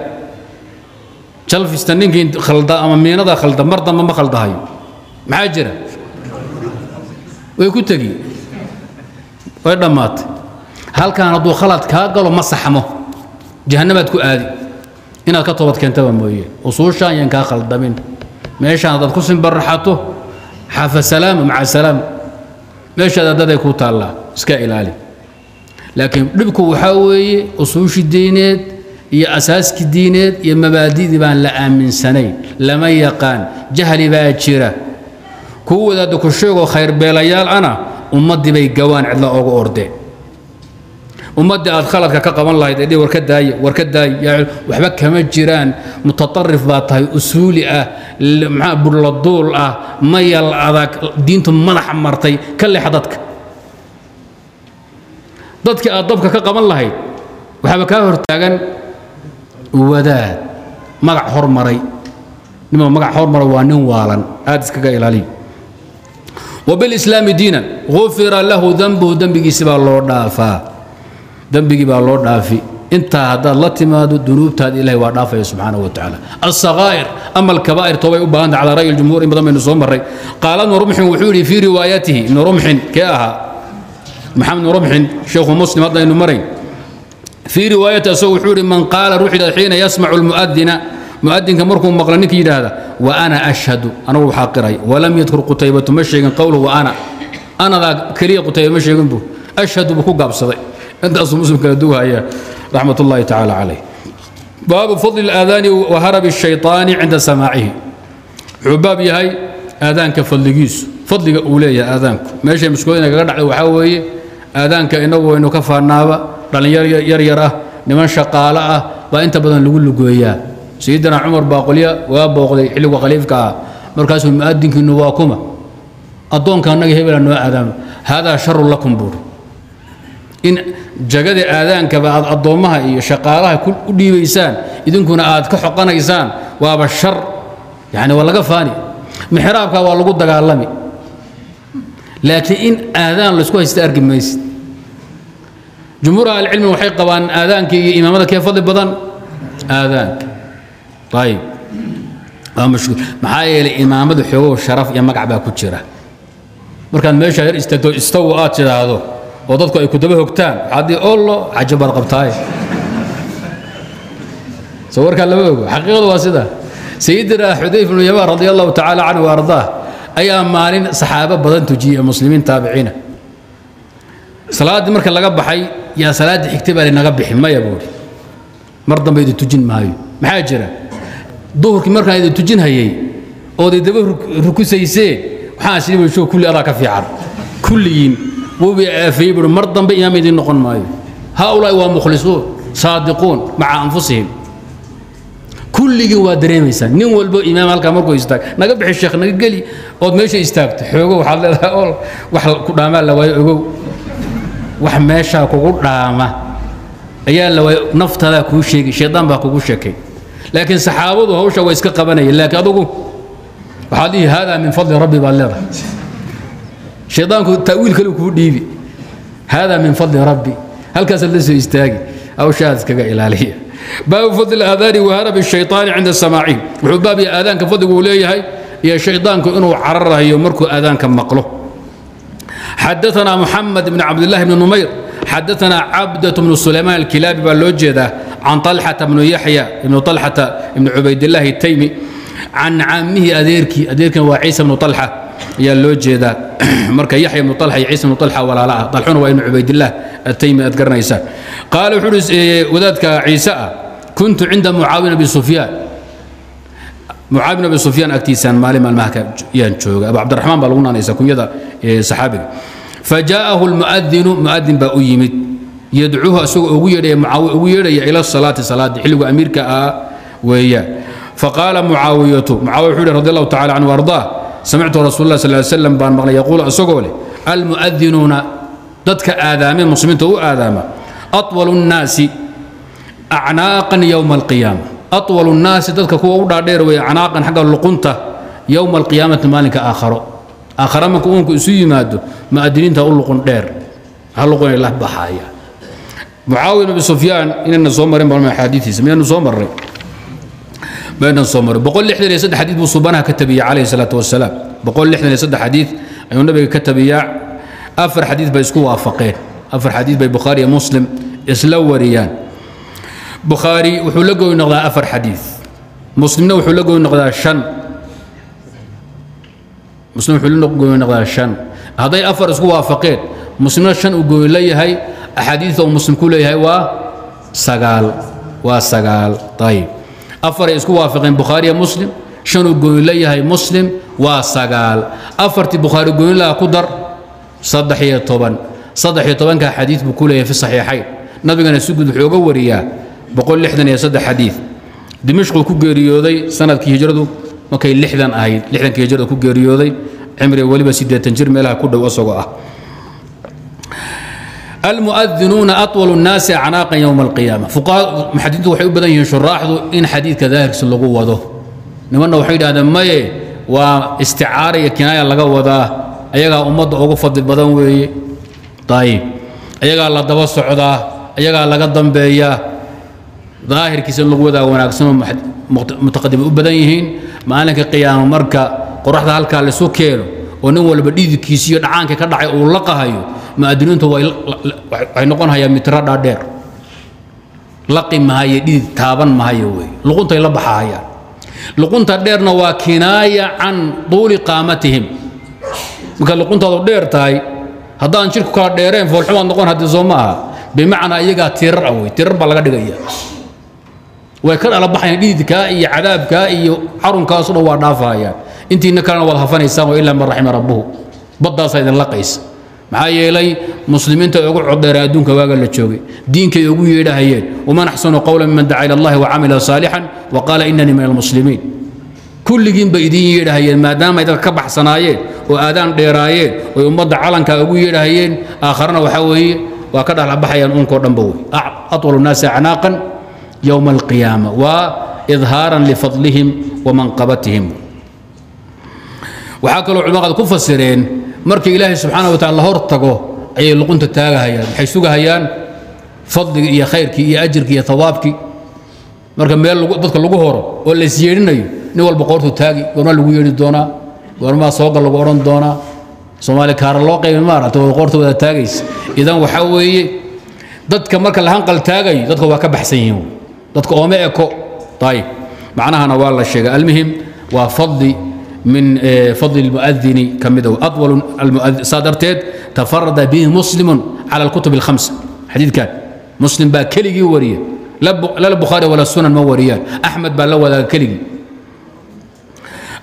Jalfista ninkii khalda ama miinada khalda mar damba ma khaldahayo. Maxaa jira? Way ku tegi. Way dhammaatay halkaan hadduu khalad kaa galo ma saxmo. Jahannamaad ku aadi. Inaad ka toobad keentaba mooye. Usuushaan yan kaa khaldamin meeshaan haddaad ku simbaraxato xafa salaama maca salaam. Meeshaad haddaday ku taallaa. Iska ilaali. Laakiin dhibku waxaa weeye usuushi diineed iyo asaaski diineed iyo mabaadidii baan la aaminsanayn. Lama yaqaan jahli baa jira kuwa wadaadda ku khayrbeelayaal ana ummaddii bay gawaan cidla ooga ordeen ummaddii aad khaladka ka qaban lahayd ee war ka daaya war ka daaya waxba kama jiraan. Mutatarif baa tahay usuuli ah maxaa burladuul ah mayal adag diintu madaxa martay ka leexa dadka. Dadkii aad dabka ka qaban lahayd waxaaba kaa hortaagan wadaad magac hormaray. Nima magac hormaray waa nin waalan aad iskaga wbilislaami diinan ufira lahu danbuhu dembigiisibaa loo dhaafaa dembigiibaa loo dhaafi intaa haddaad la timaado dunuubtaada ilahay waa dhaafaya subxaana wa tacaala alsakaa'ir ama alkabaa'ir toobay u baahanta calaa ra'yi jumhuur in badan baynu soo marray qaala ibnu rumxin wuxuu yidhi fii riwaayatihi ibnu rumxin kee ahaa maxamed ibnu rumxin sheekhu muslim haddaynu marayn fii riwaayatihi asagoo wuxuu yidhi man qaala ruux xiina yasmacu almu'adina هذا إنه مري في رواية سو حوري من قال روح حين يسمع المؤذن مؤذن كمركم مقلنك هذا وأنا أشهد أنا وحاقري ولم يذكر قتيبة مشيغن قوله وأنا أنا ذا كريه قتيبة مشيغن بو أشهد بكو قابصدي أنت أصل مسلم كالدوها يا رحمة الله تعالى عليه باب فضل الآذان وهرب الشيطان عند سماعه عباب هاي آذان كفضلقيس فضل أولي آذانك ماشي مشكلين قرد على وحاوي آذانك إنه إنه كفى النابة لأن يريره نمان شقالة وأنت بدن sayidina cumar baa qolya waa booqday xilligu khaliifka ah. Markaasuu muaadinkiinu waa kuma. Addoonka annaga hebela noo aadaama haadaa sharun lakum buuri. In jagada aadaankaba aad addoommaha iyo shaqaalaha u dhiibaysaan idinkuna aad ka xoqanaysaan waaba shar. Yani waa laga faani. Mixraabka waa lagu dagaalami. Laakiin in aadaan laysku haysta argi maysid. Jumhuur ahlicilmi waxay qabaan aadaankii iyo imaamada kee fadli badan? Aadaanka mashhuur maxaa yeelay imaamadu xoogow sharaf iyo magac baa ku jira. Markaad meesha yar istaagto istaw aad tidhaahdo oo dadku ay ku daba hogtaan haddii ollo xajo baad qabtaaye soo lama ogo. Xaqiiqadu waa sida. Sayidina xudayf bnu yamaan radi allahu tacaala canhu wa ayaa maalin saxaabo badan tujiyey muslimiin taabiciina salaaddii marka laga baxay yaa salaaddii xigtay baa linaga bixin maya buuri mar dambe idin tujin maayo. Maxaa jira duhurkii markaan idin tujin hayay ood idaba rukusayseen waxaan isli weysho kulli adaa ka fiican. Kulligiin wuubi aafiyey buui mar dambe imaam idiin noqon maayo. Haaulaa'i waa mukhlisuun saadiquun maca anfusihim. Kulligiin waa dareemaysaan. Nin walbo imaam halkaa markuu istaag naga bixi sheekh naga geli. Ood meesha istaagto xoogo waxaad leedahay ol wax ku dhaamaa la waayo ogow. Wax meeshaa kugu dhaama. Ayaa la waayo naftaadaa kuu sheegay shaydaan baa kugu sheekay laakiin saxaabadu hawsha way iska qabanayeen laakiin adugu waxaad ihi haadaa min fadli rabbi baad leedahay. Shaydaanku ta'wiil kale kuu dhiibi. Haadaa min fadli rabbi. Halkaas la soo istaagi. Hawshaad iskaga ilaaliya. Baabu fadli aadaani waharabi shaytaani cinda samaaciin wuxuu baab yahay aadaanka fadligu uu leeyahay iyo shaydaanku inuu cararayo markuu aadaanka maqlo. Xadaثana muxamed bn cabd اllahi bn numayr xadaثna cabdaة بن sulayman الkilaabi baa loo jeedaa can طalxata بن yaxya ibn طalxata ibn cubaydillahi الtaymi can camihi adeerkii adeerkina waa ciisa bnu طalxa ayaa loo jeedaa marka yaxya ibnu طalxa iyo ciisa ibnu طalxa walaala ah طalxuna waa ibnu cubaydillah الtaymi aad garanaysaa qaala wuxuu uhi wadaadka ciise ah kuntu cinda mucaawin abi sufyaan mucaawin abi sufyaan agtiisaan maalin maalmaha yaan jooga abu cabdiraxmaan baa lagu naanaysa kunyada saxaabiga fajaa'ahu lmuadinu muadin baa u yimid. yadcuuhu isagoo ugu yeedhaya mucaawiya ugu yeedhaya ila salaati salaadii xilligu amiirka ah weeyaan faqaala mucaawiyatu mucaawiya wuxuu yidhi radi allahu tacala canhu ardaa samictu rasuul sal ly slam baan maqlay yaquulu isagoo leh almu'adinuuna dadka aadaamee muslimiinta u aadaama atwalu nnaasi acnaaqan yowma alqiyaama atwalu nnaasi dadka kuwa u dhaadheer weeye acnaaqan xagga luqunta yowma alqiyaamati maalinka aakharo aakhara marku uunku isu yimaado mu'adiniinta u luqun dheer hal luqunay la baxaaya. Mucaawiya bin abi sufyaan inayna soo marin baan axaadiidiisa miyaynu soo marnay baynan soo marin boqol lixdan iyo saddex xadiid buu subanaha ka tabiya calayhi salaatu wasalaam boqol lixdan iyo saddex xadiid ayuu nabiga ka tabiyaa afar xadiid bay isku waafaqeen. Afar xadiid bay bukhaari iyo muslim isla wariyaan. Bukhaari wuxuu la gooni noqdaa afar xadiid muslimna wuxuu la gooni noqdaa shan muslim wuxuu gooyi noqdaa shan. Hadday afar isku waafaqeen muslimna shan uu gooyi la axaadiidta uu muslim ku leeyahay waa sagaal waa sagaal. Ayib afaray isku waafaqeen bukhaariya muslim. Shanuu gooyi la yahay muslim waa sagaal. Afartii bukhaari gooyin laha ku dar saddex iyo toban. Saddex iyo tobanka xadiid buu ku leeyahay fi saxiixayn. Nabigana si wuxuu uga wariyaa boqol lixdan iyo saddex xadiid dimashquu ku geeriyooday sannadkii hijradu markay lixdan ahayd lixdankii hijrada ku geeriyooday cimriga weliba siddeetan jir meelaha ku dhow isagoo ah. Almuadinuuna awalu nnaasi canaaqan yowma alqiyaama. Muxadiintu waxay u badan yihiin shuraaxdu in xadiidka daahirkiisa lagu wado. Nimanna waxay yidhahdeen maye waa isticaara iyo kinaaya laga wadaa. Ayagaa ummadda ugu fadli badan weeye. Ayib ayagaa la daba socdaa. Ayagaa laga dambeeyaa. Daahirkiisa in lagu wadaa wanaagsanoo mutaqadimay u badan yihiin maalinka qiyaamo marka qoraxda halkaa laisu keeno oo nin walba dhididkiisa iyo dhacaanka ka dhacay uu la qahayo mu'adiniintu waxay noqon hayaan mitro dhaadheer laqi mahaye dhidid taaban mahayo wey luquntay la baxahayaan luqunta dheerna waa kinaaya can tuuli qaamatihim. Marka luquntaadu dheer tahay haddaan jirku kala dheereen foolxumaad noqon haddii soo ma aha bimacnaa iyagaa tirar ah wey tirar baa laga dhigaya way ka dhala baxayaan dhididkaa iyo cadaabkaa iyo xarunkaasu dhan waa dhaafahayaan intiina kalena waad hafanaysaan oo ilaa man raxima rabbuhu. Baddaasaa idin laqaysa maxaa yeelay muslimiinta ugu codheera adduunka waaga la joogay. Diinkay ugu yeedhahayeen. Waman axsanu qawla miman daca ila allahi wacamila saalixan waqaala inanii min almuslimiin kulligiin bay idiin yeedhahayeen maadaama idinka ka baxsanaayeen oo aadaan dheeraayeen oy ummadda calanka ugu yeedhahayeen. Aakharana waxaa weeye waa ka dhalabaxayaan uunkoo dhanba wey atwalu nnaasi acnaaqan yowma alqiyaama waa idhaaran lifadlihim wamanqabatihim waxaa kaloo culimaqaad ku fasireen markii ilaahay subxaana wa taala la hor tago ayay luqunta taagahayaan waxay sugahayaan fadligii iyo khayrkii iyo ajirkii iyo hawaabkii marka meel dadka lagu horo oo lays yeedhinayo nin walba qoortu taagi goormaa lagu yeedhi doonaa goormaa soogal lagu odhan doonaa soomaali kaara loo qaybin maaragta wada qoorta wada taagaysa idan waxaa weeye dadka marka la hanqal taagayo dadka waa ka baxsan yihiin dadka ooma eko ayib macnahana waa la sheegay almuhim waa fadli من فضل المؤذن كمده أطول المؤذن صادرتيد تفرد به مسلم على الكتب الخمسة حديث كان مسلم با كلجي وريه لا البخاري ولا السنن ما وريان أحمد با لو ذا كلجي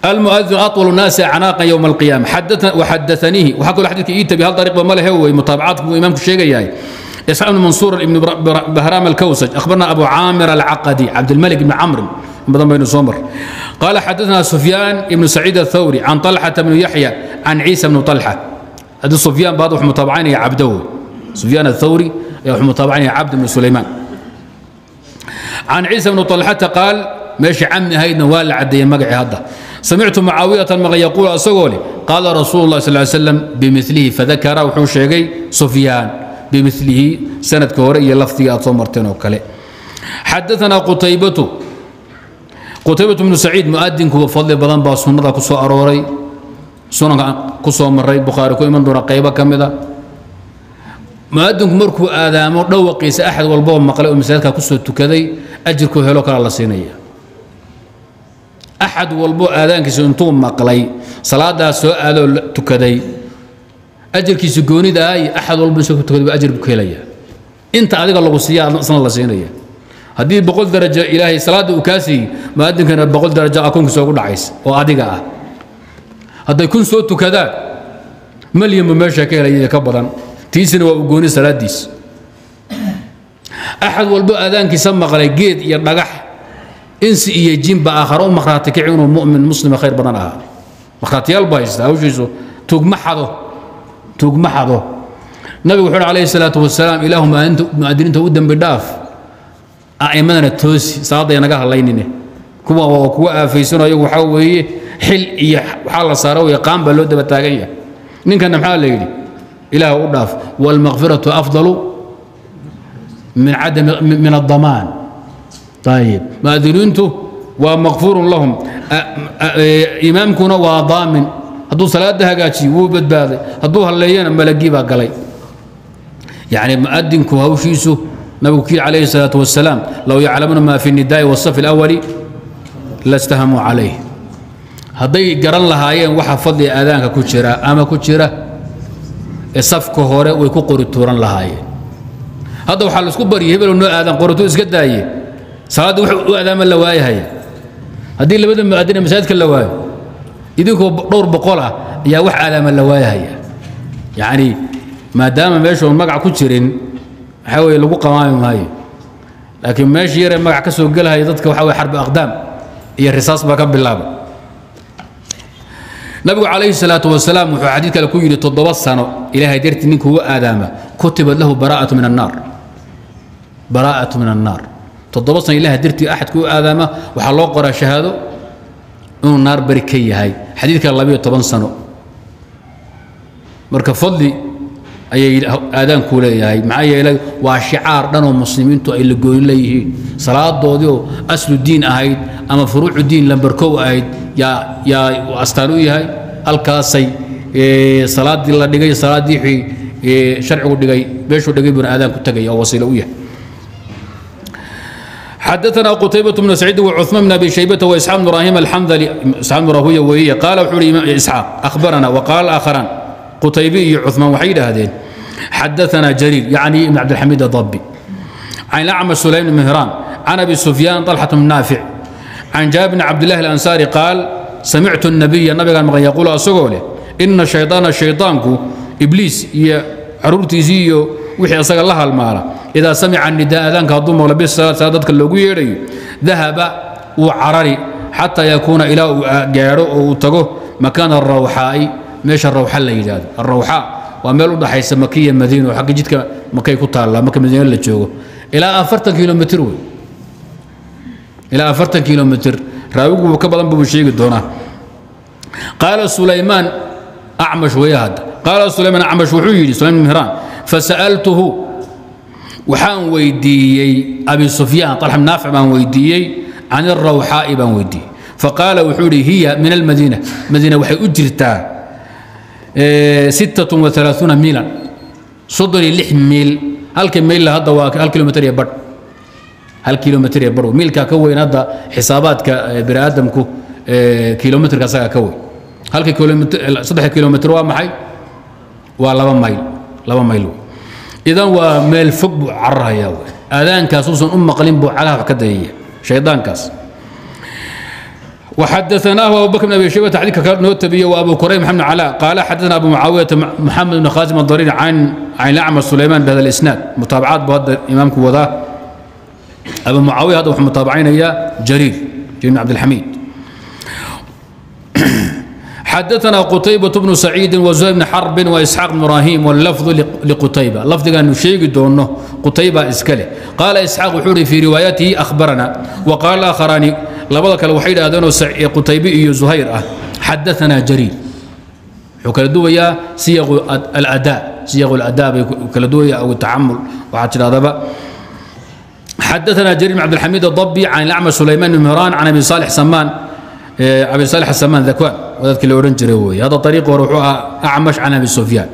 المؤذن أطول الناس أعناقا يوم القيامة حدثنا وحدثنيه وحكوا حديث إيتا بهذا الطريق ما له هو متابعات إمام الشيخ جاي إسحاق بن منصور ابن بهرام الكوسج أخبرنا أبو عامر العقدي عبد الملك بن عمرو بدن بن سمر قال حدثنا سفيان بن سعيد الثوري عن طلحة بن يحيى عن عيسى بن طلحة هذا سفيان بعض متابعين يا عبده سفيان الثوري متابعين يا عبد بن سليمان عن عيسى بن طلحة قال ماشي عمي هيدنا ولا عدي مقعي هذا سمعت معاوية المغي يقول أسقولي قال رسول الله صلى الله عليه وسلم بمثله فذكر وحو شيغي سفيان bimilihi sanadka hore iyo lafdiga aad soo marteen oo kale. Xadaanaa qutaybatu. Qutaybatu bnu saciid muadinku fadli badan baa sunnada ku arooray sunanka ku soo maray bukhaari ku iman doona qaybo ka mida muadinku markuu aadaamo dhawaqiisa axad walboo maqlay oo masaajidka ku soo tukaday ajirkuu helo kalaa la siinaya. Axad walboo aadaankiisa intuu maqlay salaadaas soo aadoo tukaday ajarkiisa goonida ah iyo axad walbo isagoo tukaday baa ajar buu ka helaya inta adiga lagu siiya isna la siinaya. Haddii boqol darajo ilaahay salaadda uu kaa siiyey muadinkana boqol darajo akoonkiisa ugu dhacaysa oo adiga ah. Hadday kun soo tukadaan malyanba meesha ka helaya ka badan. Tiisina waa u gooni salaadiis axad walbo aadaankiisa maqlay geed iyo dhagax insi iyo jinba aakhare u makhraati kici inuu mumin muslima khayr badan ahaa. Makhraatiyaal baa haysta hawshiisu tuugma xado tugmaxado nabigu wuxuu alayhi salaatu wasalaam ilaahu muadiniinta u dembi dhaaf a'imadana toosi saadaya naga hadlaynine. Kuwa oo kuwa aafaysanoo ayagu waxaa weeye xil iyo waxaa la saara weeye qaan baa loo daba taagan yahay ninkanna maxaa la yidhi? Ilaah u dhaaf. Waalmaqfiratu afdalu min cadam min addamaan. Ayib muadiniintu waa maqfuurun lahum. E, imaamkuna waa daamin hadduu salaada hagaajiyo wuu badbaaday. Hadduu halleeyana malagii baa galay. Yani muadinku hawshiisu nabigu ku yiri calayhi salaatu wasalaam low yaclamuna maa fi nidaa'i wasafi alawali lastahamuu calayh. Hadday garan lahaayeen waxa fadliga aadaanka ku jira ama ku jira ee safka hore way ku qorituuran lahaayeen. Hadda waxaa la isku barya hebelo noo aadaan qorituu iska daaye. Salaadda wuxuu u aadaama la waayahaya haddii labada mu'adina masaajidka la waayo idinkoo dhowr boqol ah ayaa wax aadaama la waayahaya. Yacni maadaama meesha uun magac ku jirin waxaa weeye lagu qamaami maayo. Laakiin meesha yaree magac ka soo gelahaya dadka waxaa weye xarbi aqdaam iyo risaas baa ka bilaaba. Nabigu calayhi salaatu wasalaam wuxuu xadiid kale ku yidhi toddoba sano ilaahay dartii ninka ugu aadaama kutibat lahu baraa'atu min annaar. Baraa'atu min annaar. Toddoba san ilaah dartii axadka u aadaama waxaa loo qoraa shahaado inuu naar beri ka yahay. Xadiidka labayo toban sano. Marka fadli ayay aadaankuu leeyahay. Maxaa yeelay waa shicaar dhanoo muslimiintu ay la gooni leeyihiin. Salaadoodii oo aslu diin ahayd ama furuucu diin lambarkow ahayd yaa astaan u yahay. Halkaasay salaaddii la dhigay salaaddii sharcigu dhigay beeshuu dhigay buuna aadaanku tegaya oo wasiilo u yahay حدثنا قتيبة بن سعيد وعثمان بن أبي شيبة وإسحاق بن إبراهيم الحمدلي إسحاق بن راهوية وهي قال وحول إسحاق أخبرنا وقال آخران قتيبي عثمان وحيد هذين حدثنا جرير يعني ابن عبد الحميد الضبي عن الأعمش سليم بن مهران عن أبي سفيان طلحة بن نافع عن جابر بن عبد الله الأنصاري قال سمعت النبي النبي كان يقول أسقوله إن الشيطان الشيطانك إبليس عرورتي زيو wixii asaga la halmaala idaa samica nida aadaanka hadduu maqlo bisaa dadka loogu yeedhayo dahaba wuu carari xataa yakuuna ilaa uu gaadho oo uu tago makaana arawxaa'i meesha rawxa la yidhaahdo arawxa waa meel u dhaxaysa makiya madiina oo agga jidka makay ku taalla marka madiina la joogo ilaa afartan kilomitr wey ilaa afartan kilomitr raawigu ka badan buu sheegi doonaa qaala sulaymaan acmash weeye hadda qaala sulaymaan acmash wuxuu yidhi sulaym mihran fasaltuhu waxaan weydiiyey abi sufyaan alx naafic baan weydiiyey can اrawxaa'i baan weydiiyey. Faqaala wuxuu hi hiya min almadiina madiina waxay u jirtaa milan miil. Halka mayl hadda waa hal kilomitr iyo badh. Hal kilomitr iyo badh. Miilkaa ka weyn hadda xisaabaadka bani aadamku kilomitrka asagaa ka weyn. Halka saddex kilomitr waa maxay? Waa laba mayl laba mayl wey idan waa meel fog buu cararahayaa w aadaankaas uusan u maqlin buu cagaha ka dayaya shaydaankaas وحدثناه أبو بكر بن أبي شيبة حديث نوتبي وأبو كريم محمد علاء قال حدثنا أبو معاوية محمد بن خازم الضرير عن عن الأعمى سليمان بهذا الإسناد متابعات بهذا إمامك وذا أبو معاوية هذا متابعين يا جرير جرير بن عبد الحميد حدثنا قتيبة بن سعيد وزهير بن حرب وإسحاق بن إبراهيم واللفظ لقتيبة لفظ كان شيء دونه قتيبة إسكله قال إسحاق حوري في روايته أخبرنا وقال الآخران لبضك الوحيد أذن قتيبة زهير حدثنا جرير وكلا دويا صيغ الأداء صيغ الأداء وكلا دويا أو التعمل وحتى هذا حدثنا جرير بن عبد الحميد الضبي عن الأعمى سليمان بن مهران عن أبي صالح سمان أبي صالح السمان ذكوان وذلك اللي أورنج روي هذا طريق وروحها أعمش عن أبي سفيان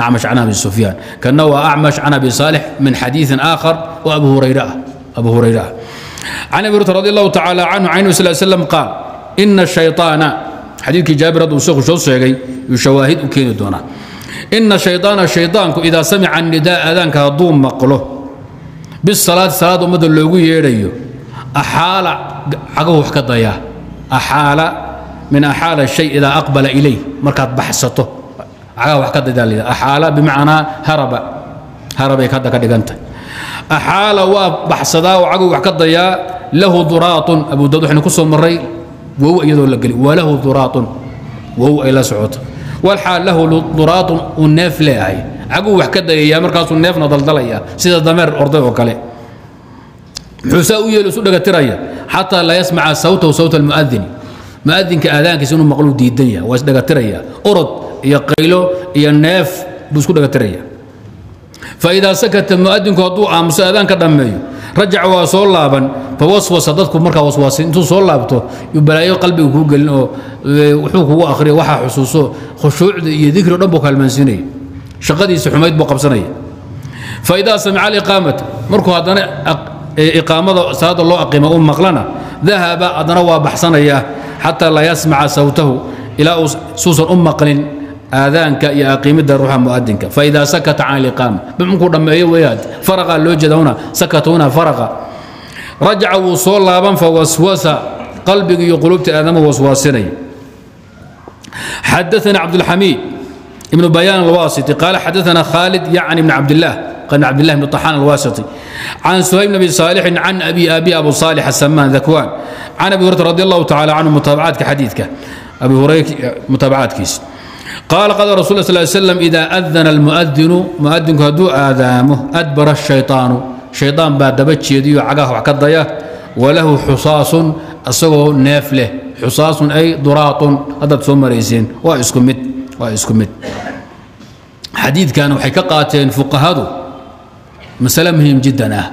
أعمش عن أبي سفيان كأنه أعمش عن أبي صالح من حديث آخر وأبو هريرة أبو هريرة عن أبي هريرة رضي الله تعالى عنه عنه صلى الله عليه وسلم قال إن الشيطان حديث جابر رضي الله عنه شيء يشواهد وكين دونا إن الشيطان الشيطان إذا سمع النداء أذانك هضوم مقله بالصلاة aaala min axaala hay idaa aqbala ilay markaad baxsato wa ka aaala bimacnaa haraba harabay hadda ka dhigantahay axaala waa baxsadaa oo cagow wax ka dayaa lahu duraaun abu daud waxaynu ku soo maray wow iyadoo la geli walahu duraaun wow ay la socoto walxaal lahu duraaun uu neef leeyahay cagow wax ka dayayaa markaasuu neefna daldalaya sida dameer orday oo kale muxuusaa u yeelo isu dhagatiraya xataa laa yasmaca sawtahu sawta almuadini muadinka aadaankiisa inuu maqluu diidan yahay waa isdhagatiraya orod iyo qaylo iyo neef buu isku dhagatiraya faidaa sakata muadinku hadduu aamuso aadaanka dhammeeyo rajaca waa soo laaban fawaswasa dadku markaa waswaasi intuu soo laabto balaayo qalbiga kuu gelin oo wuxuu kugu akhriya waxaa xusuuso khushuucda iyo dikri o dhan buu kaalmaansiinaya. Shaqadiisa xumayd buu qabsanaya. Faidaa samica aliqaamata markuu haddana ee iqaamada salaada loo aqiima u maqlana dahaba addana waa baxsanaya xataa laa yasmaca sawtahu ilaa suusan u maqlin aadaanka iyo aqiimidda ruuxa muadinka. Faidaa sakata can liqaama markuu dhammeeyo weyaad faraqa loo jeeda huna faraqa. Rajaca wuu soo laaban fa waswasa qalbiga iyo quluubta aadama waswaasinaya xadaana cabdulxamiid ibnu bayaan alwaasiti qaala xadaana khaalid yacni ibni cabdillaah بن عبد الله قال عبد الله بن طحان الواسطي عن سهيل بن ابي صالح عن ابي ابي ابو صالح السمان ذكوان عن ابي هريره رضي الله تعالى عنه متابعات كحديثك ابي هريره متابعات كيس قال قال رسول الله صلى الله عليه وسلم اذا اذن المؤذن مؤذن هدو اذامه ادبر الشيطان شيطان بعد بتشيديو عقاه وعكديا وله حصاص اسقو نافله حصاص اي ضراط هذا تسمريسين واسكمت waa isku mid xadiidkan waxay ka qaateen fuqahadu masale muhiim jiddan ah.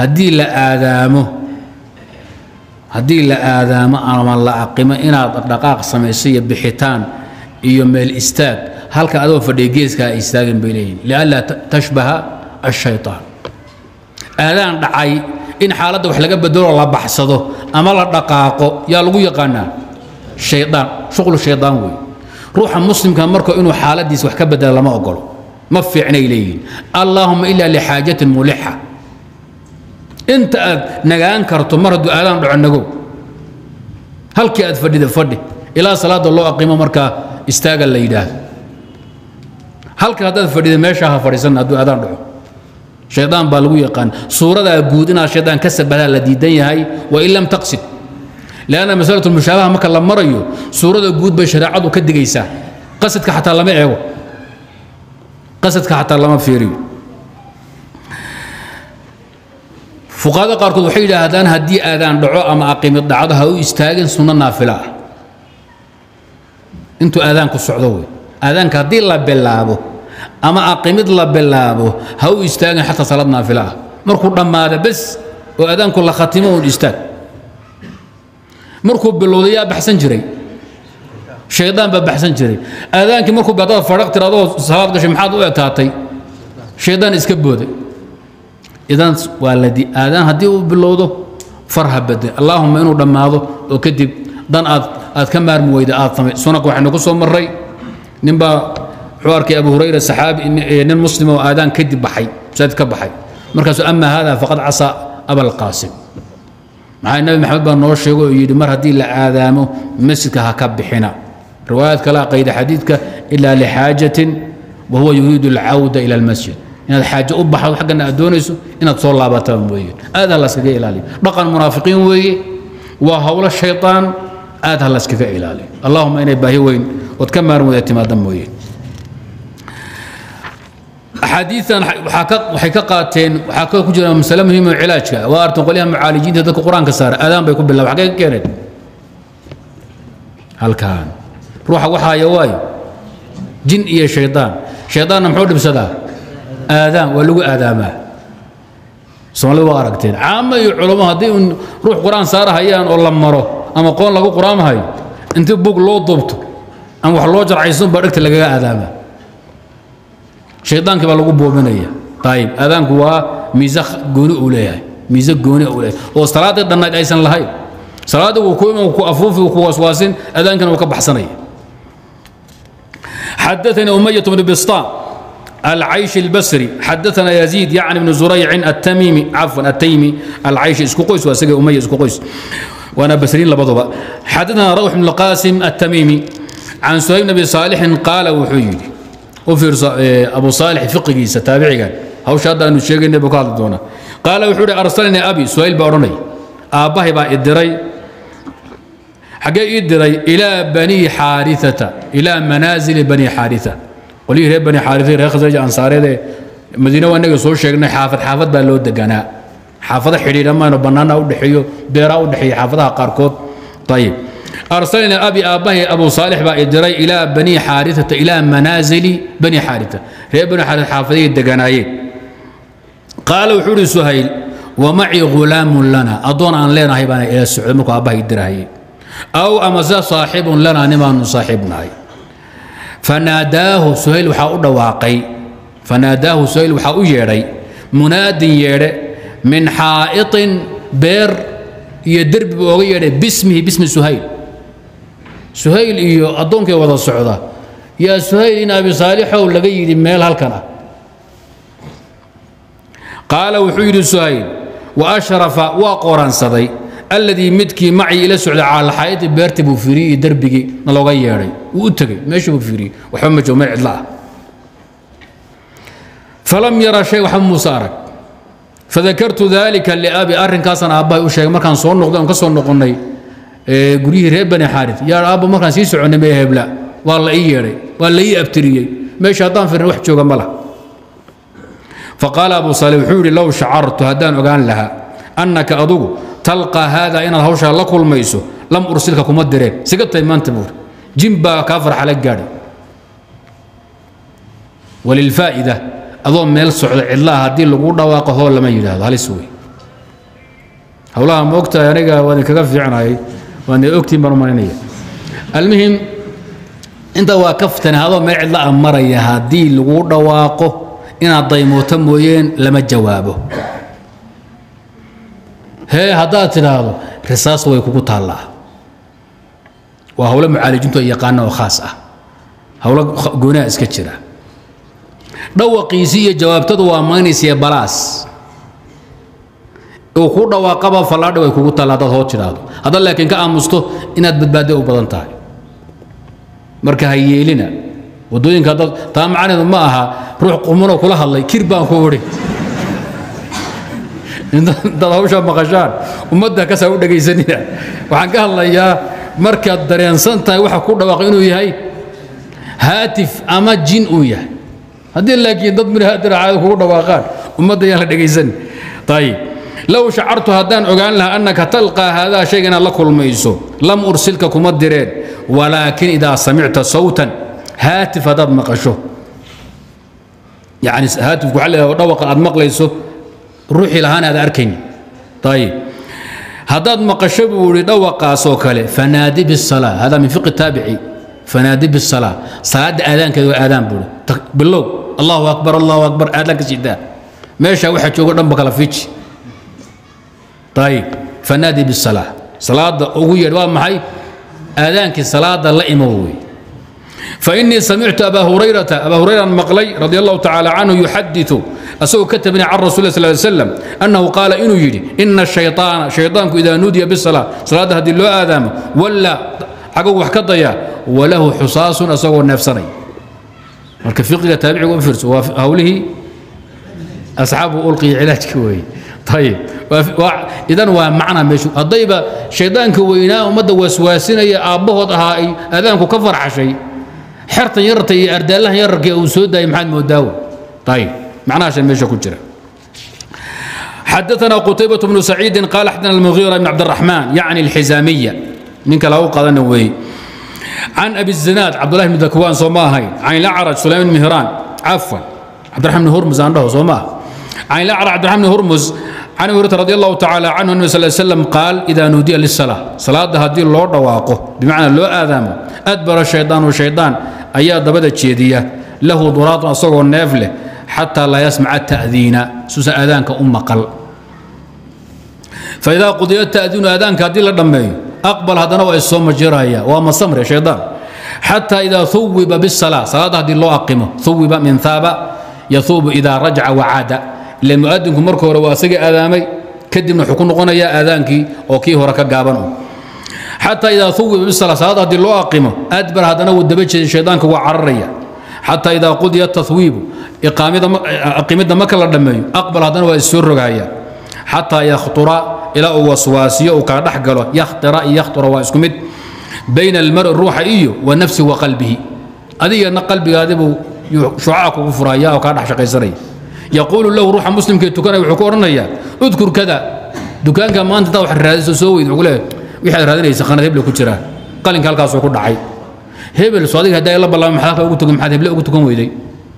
Haddii la aadaamo haddii la aadaamo ama la aqimo inaad dhaqdhaqaaq samayso iyo bixitaan iyo meel istaag halka adoo fadhiya geeskaa ay istaagin bay leeyihiin lianlaa tashbaha ashaytaan aadaan dhacay in xaaladda wax laga bedelo la baxsado ama la dhaqaaqo yaa lagu yaqaanaa shaydaan shuqlu shaydaan weeye ruuxa muslimka marka inuu xaaladiisa wax ka bedela lama ogolo ma fiicnay leeyihiin allaahuma ilaa lixaajatin mulixa. Inta aad nagaan karto mar hadduu aadaan dhaco nagow halkii aad fadhida fadhi. Ilaa salaadda loo aqiimo markaa istaaga la yidhaahdo. Halkan haddaad fadhida meeshaa ha fadhiisan hadduu aadaan dhaco. Shaydaan baa lagu yaqaan suuradaa guud inaad shaydaan ka sabadaa la diidan yahay wa in lam taqsid. Leanna masalatu mushaabaa marka la marayo suurada guud bay qasadka xataa lama fiiriyo. Fuqahada qaarkood waxay yidhaahdaan haddii aadaan dhaco ama aqimid dhacdo ha u istaagin sunno naafila ah. Intuu aadaanku socdo wey. Aadaanka haddii la bilaabo ama aqimid la bilaabo ha u istaagin xataa salaad naafila ah. Markuu dhammaado bes oo aadaanku la khatimo uun istaag. Markuu bilowda yaa baxsan jiray shaydaan baa baxsan jiray. Aadaankii markuu badada fadhaq tiradoo salaad gashay maxaad u ekaatay shaydaan iska booday. Idan waa la di aadaan haddii uu bilowdo farha bade allaahuma inuu dhammaado oo kadib dan aad aad ka maarmi weyda aad samay. Sunanka waxaynu ku soo marray. Ninbaa wuxuu arkay abu hurayra saxaabi nin muslim oo aadaan kadib baxay masaajid ka baxay. Markaasuu ama hada faqad casaa abalqaasim maxaa nabi maxamed baa noo sheego oo yidhi mar haddii la aadaamo masjidka ha ka bixina riwaayaad kalea qayda xadiidka ilaa lixaajatin wa huwa yuriidu alcawda ila almasjid. Inaad xaajo u baxdo xaggana aad doonayso inaad soo laabataan weeye. Aad ha laskaga ilaaliyo. Dhaqan munaafiqiin weeye. Waa howlo shayطaan aad ha laskaga ilaaliyo. Allahuma inay baahi weyn ood ka maaran wada timaada mooye axaadiian waxay ka qaateen waxaa ka ku jira masale muhiim oo cilaajka waa artan qolyaha mucaalijiinta dadka qur'aanka saara aadaan bay ku bilaab xagee ka keeneen. Halkaan ruuxa waxaaya waayo. Jin iyo shaydaan shaydaanna muxuu dhibsadaa? Aadaan waa lagu aadaamaa. Soomaalida waa aragteen. Caamo iyo culamo haddii un ruux qur'aan saarahayaan oo la maro ama qoon lagu qur'aamahayo intii bug loo duubto ama wax loo jarcaysan baa dhegta lagaga aadaamaa. Shaydaankii baa lagu boominaya. Ayib aadaanku waa miise gooni uu leeyahay. Miise gooni uu leeyahay. Oo salaaddii dhannayd aysan lahayn. Salaadda wuu ku iman ku afuufi ku waswaasin adaankana wuu ka baxsanaya حدثني أمية بن بسطام العيش البصري حدثنا يزيد يعني بن زريع التميمي عفوا التيمي العيش اسكو قيس واسقي أمية اسكو قيس وانا بسرين لبضبا حدثنا روح بن القاسم التميمي عن سهيل بن صالح قال وحيدي وفي أبو صالح فقهي ستابعي قال هو شاد أنه الشيخ إنه بقال دونا قال وحوري أرسلني أبي سهيل xaggee ii diray ilaa bani xaariata ilaa manaasili bani xaaria qolyihii reer bani xaaria reer khasraj ansaareedee madiine waa inaga soo sheegnay xaafad xaafad baa loo deganaa. Xaafada xidhiidha mayno bannaana u dhexeeyo beeraa u dhexeeya xaafadaha qaarkood. Ayib arsalna abi aabbahay abu saalix baa i ilaa bani xaariata ilaa manaasili bani xaaria reer bani xaaria xaafadihii deganaayeen qaala wuxuu uhi suhayl wa macii lana? Addoon aan leenahay baana ila socday markuu aabbahay dirahayay aw amase saaxibun lanaa nimaanu saaxiibnahay fanaadaahu suhayl waxaa u dhawaaqay. Fanaadaahu suhayl waxaa u yeedhay munaadin yeedhe min xaa'iطin beer iyo derbi buu oga yeedhay bismihi bismi suhayl. Suhayl iyo addoonkii wada socda yaa suhayl in abi saalixow laga yidhi meel halkan ah. Qaala wuxuu yidhi suhayl wa ashrafa waa qoransaday alladii midkii macii ila socda caalxaayati beertii buu fiiriyey iyo derbigii na yeedhay. Wuu u tegey meeshii buu waxba ma joogo meel cidla ah. Falam yara shay waxba muuse arag. Fadakartu dalika liabi arrinkaasaan aabbahay u sheegay. Markaan soo noqday oon ka soo noqonnay guryihii reer bani xaarid yaa aabba markaan sii soconnay mee hebla waa la ii yeedhay waa la ii abtiriyey. Meesha haddaan firin wax jooga ma lah faqaala abu saalix wuxuu yidhi low shacartu haddaan ogaan lahaa annaka adugu talqaa haadaa inaad hawshaa la kulmayso lam ursilka kuma direen siga tahay maanta buuri jin baa kaa farxa la gaadhay walilfaa'ida adoo meel socda cidlaha haddii lagu dhawaaqo hool lama yidhaahdo halis wey howlaha ma ogtahay aniga waa idinkaga fiicnahay waan ogtiin baan u almuhim inta waa kaftani adoo meel cidla ah maraya haddii lagu dhawaaqo inaad daymooto mooyeen lama jawaabo hee haddaad tidhaahdo risaas way kugu taallaa. Waa howlo mucaalijintu ay yaqaana oo khaas ah. Howlo goonaha iska jira. Dhawaqiisi iyo jawaabtadu waa maynaysiya balaas. Uu ku dhawaaqaba fallaadha way kugu taalla haddaad hoo tidhaahdo. Haddaad laakiin ka aamusto inaad badbaaddo u badan tahay. Marka ha yeelina waddooyinka haddaad taa macnaheedu ma aha ruux qumanoo kula hadlay kir baan ku idhi intaad hawshaa maqashaan. Ummadda kasaa u dhegaysanina. Waxaan ka hadlayaa markaad dareensan tahay waxa ku dhawaaqay inuu yahay haatif ama jin uu yahay. Haddii laakiin dad minhaadir caada kugu dhawaaqaan ummadda yaan la dhegaysan. Ayib low shacartu haddaan ogaan lahaa annaka talqaa haadaa shayga inaad la kulmayso lam ursilka kuma direen walaakin idaa samicta sawtan haatif haddaad maqasho. Yani haatifku waxaa leedahay dhawaqa aad maqlayso ruuxii lahaan aad arkayn ayib haddaad maqasho buu ihi dhawaqaasoo kale fanaadi bisalaa hada min fiqi taabici fanaadi bisalaa salaadda aadaankeeda waa aadaan buu bilow allahu akbar allahu akbar aadaan ka siidaa meesha waxa joogo dhanba kala fiiji ayib fanaadi bisalaa salaada ugu yeedh waa maxay aadaankii salaada la imow wey فإني سمعت أبا هريرة أبا هريرة مقلي رضي الله تعالى عنه يحدث asagoo ka tabinay can rasul sal ly slam annahu qaala inuu yidhi ina shayطaana shayطaanku idaa nuudiya bisalaa salaadda haddii loo aadaamo walla cagow wax ka daya walahu xusaasun asagoo neefsanay. Marka fiqiga taabiciga u fiirso waa hawlihii asxaabu ulqiya cilaajka weeye. Ayib idan waa macna meeshu haddayba shaydaanka weynaa ummadda waswaasinaya aabbahood ahaa ay aadaanku ka farxashay xertan yararta iyo ardaallahan yararka uu soo daayay maxaad moodaawo ayib macnahaasha meesha ku jira حدثنا قتيبة بن سعيد قال حدثنا المغيرة بن عبد الرحمن يعني الحزامية منك له قال وي عن أبي الزناد عبد الله بن ذكوان صوماهي عن الأعرج سليمان بن مهران عفوا عبد الرحمن بن هرمز عنده صوماه عن الأعرج عبد الرحمن بن هرمز عن هريرة رضي الله تعالى عنه النبي صلى الله عليه وسلم قال إذا نودي للصلاة صلاة هذه اللور رواقه بمعنى لو آذامه أدبر الشيطان والشيطان أيا دبدا تشيدية له ضراط أصغر xataa laa yasmaca tadiina suusan aadaanka u maal faidaa qudiya tadiinu aadaanka haddii la dhammeeyo aqbal haddana waa issoo majiraya waa masamre shaydaan xataa idaa uwiba bisala salaadda haddii loo aqimo uwiba min aaba yauubu idaa rajaca wacaada ile muaadinku marka hore waa isagii aadaamay kadibna wuxuu ku noqonayaa aadaankii oo kii hore ka gaaban u xataa idaa uwiba bisala salaadda haddii loo aqimo adbar haddana wuu daba jeeday shaydaanka waa cararaya xataa idaa qudiya tawiibu qiimidda marka la dhammeeyo aqbal haddana waa issoo rogahayaan xataa yakhtura ilaa uu waswaasiyo uu kala dhex galo yakhira iyo yakhtura waa isku mid. Bayna almari ruuxa iyo wa nafsihi wa qalbihi. Adigana qalbigaadibuu shucaca kugu furaya oo kaa dhex shaqaysanaya yaquulu lahu ruuxa muslimkee tukanaya wuxuu ku odhanayaa udkur kada. Dukaanka maanta intaa wax raadiso soo weyd wuxuu leeyahay wixaad raadinaysa khanad heble ku jira. Qalinka halkaasuu ku dhacay hebel sodig haddaa la ballamay maxaa ka ugu tukan maxaad heble ugu tukan weyday?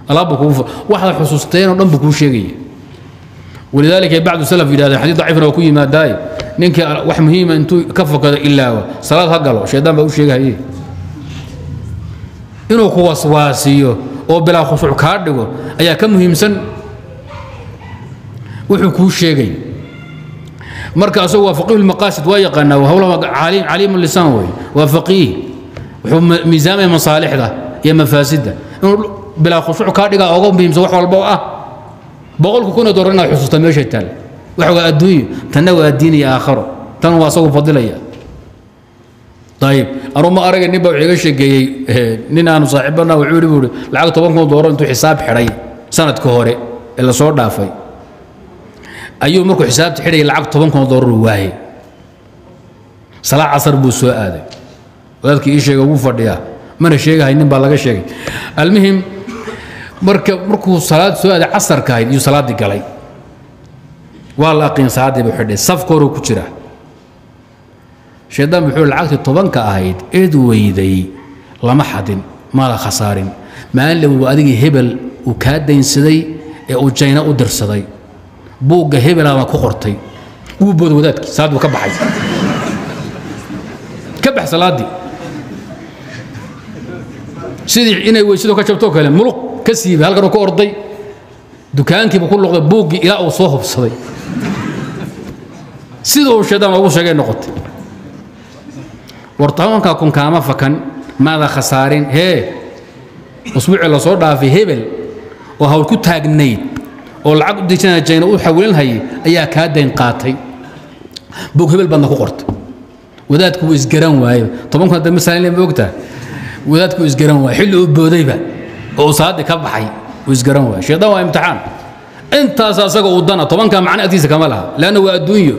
Alaabba kugu waxaad xusuusteenoo dhan buu kuu sheegaya walidaalika bacdu salaf yidhahdeen xadiis daciifna waa ku yimaadaaye ninka wax muhiima ah intuu ka fokado ilaawa salaad ha galo shaydaan baa u sheegahaye inuu ku waswaasiyo oo bilaa khusuuc kaa dhigo ayaa ka muhiimsan. Wuxuu kuu sheegay. Marka asagu waa faqiih lmaqaasid waa yaqaanaa waa hawlaha caliim lisaan wey waa faqiih wuxuu miisaamaya masaalixda iyo mafaasidda inuu bilaa khushuuc kaa dhigaa oga muhiimsan wax walba ah. Boqolku kuna doorar inaad xusuusta meeshay taal. Waxa waa adduunyo tanna waa diin iyo aakharo. Tan waa asagu fadilaya. Ayib anuu ma aragay nin baa wuxuu iga sheegeeyey nin aanu saaxiibana wuxuu yidhi buuri lacag toban kun doorar intuu xisaab xidhay sanadka hore ee la soo dhaafay. Ayuu markuu xisaabta xidhayay lacag toban kun doorar waayey salaa casar buu soo aaday wadaadkii ii sheegay ugu fadhiyaa. Mana sheegahay nin baa laga sheegay. Almuhim marka markuu salaad soo aaday casarka ahayd iyuu salaaddii galay. Waa la aqiin salaaddii buu xidhay. Safka horuu ku jira shaydaan wuxuu lacagtii tobanka ahayd eed weyday lama xadin maala khasaarin. Maalin labuba adigii hebel uu kaa daynsaday ee uu jayna u dirsaday. Buugga hebelaabaa ku qortay. Wuu booda wadaadkii salaad buu ka baxay. Ka bax salaaddii sidii inay weysadu ka jabtoo kale muluq ka siibay halkan uu ka orday dukaankiibu ku luqday buuggii ilaa uu soo hubsaday. Sida uu shaydaan ugu sheegay noqotay. War kaama fakan maada khasaarin hee usbuucii la soo dhaafay hebel oo hawl ku taagnayd oo lacag u dejinaya jayna u xawilanhayay ayaa kaa dayn qaatay. Buug hebel baadna ku qortay. Wadaadku wuu isgaran waaye toban kun hadda masaalin ma ogtahay wadaadku isgaran waaye xilli uu boodayba oo uu salaadii ka baxay wuu isgaran waaye shaydaan waa imtixaan. Intaas asaga uu dana tobankaa macna agtiisa kama laha leanna waa adduunyo.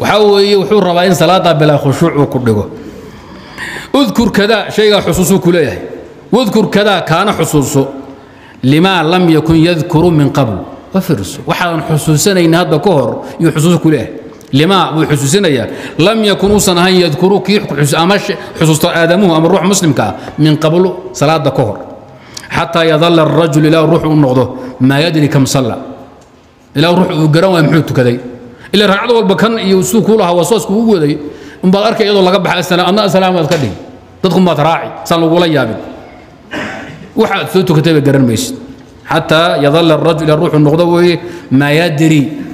Waxaa weeye wuxuu rabaa in salaadaa bilaa khushuuc uu ku dhigo. Udkur kadaa shaygaa xusuusuu ku leeyahay. Wadkur kadaa kaana xusuuso. Limaa lam yakun yadkuru min qabl. Wafirso waxaadan xusuusanayna hadda ka hor yuu xusuusu ku leeyahay limaa buu xusuusinayaa lam yakun uusan ahayn yadkuru kii ama xusuusta aadamuhu ama ruux muslimka min qablu salaada ka hor xataa yadalla arajul ilaa ruux uu noqdo maa yadri kam salla ilaa ruux uu garan waaya muxuu tukaday ila ragcad walba kan iyo suu kuu lahaa wasoos kuugu waday umbaad arkay iyadoo laga baxa adna asalaamaad ka dhigi dadku maad raaci saan lagula yaabin waxaad soo tukatay ba garan maysid xataa yadalla arajul ilaa ruuxuu noqdo weeye maa yadri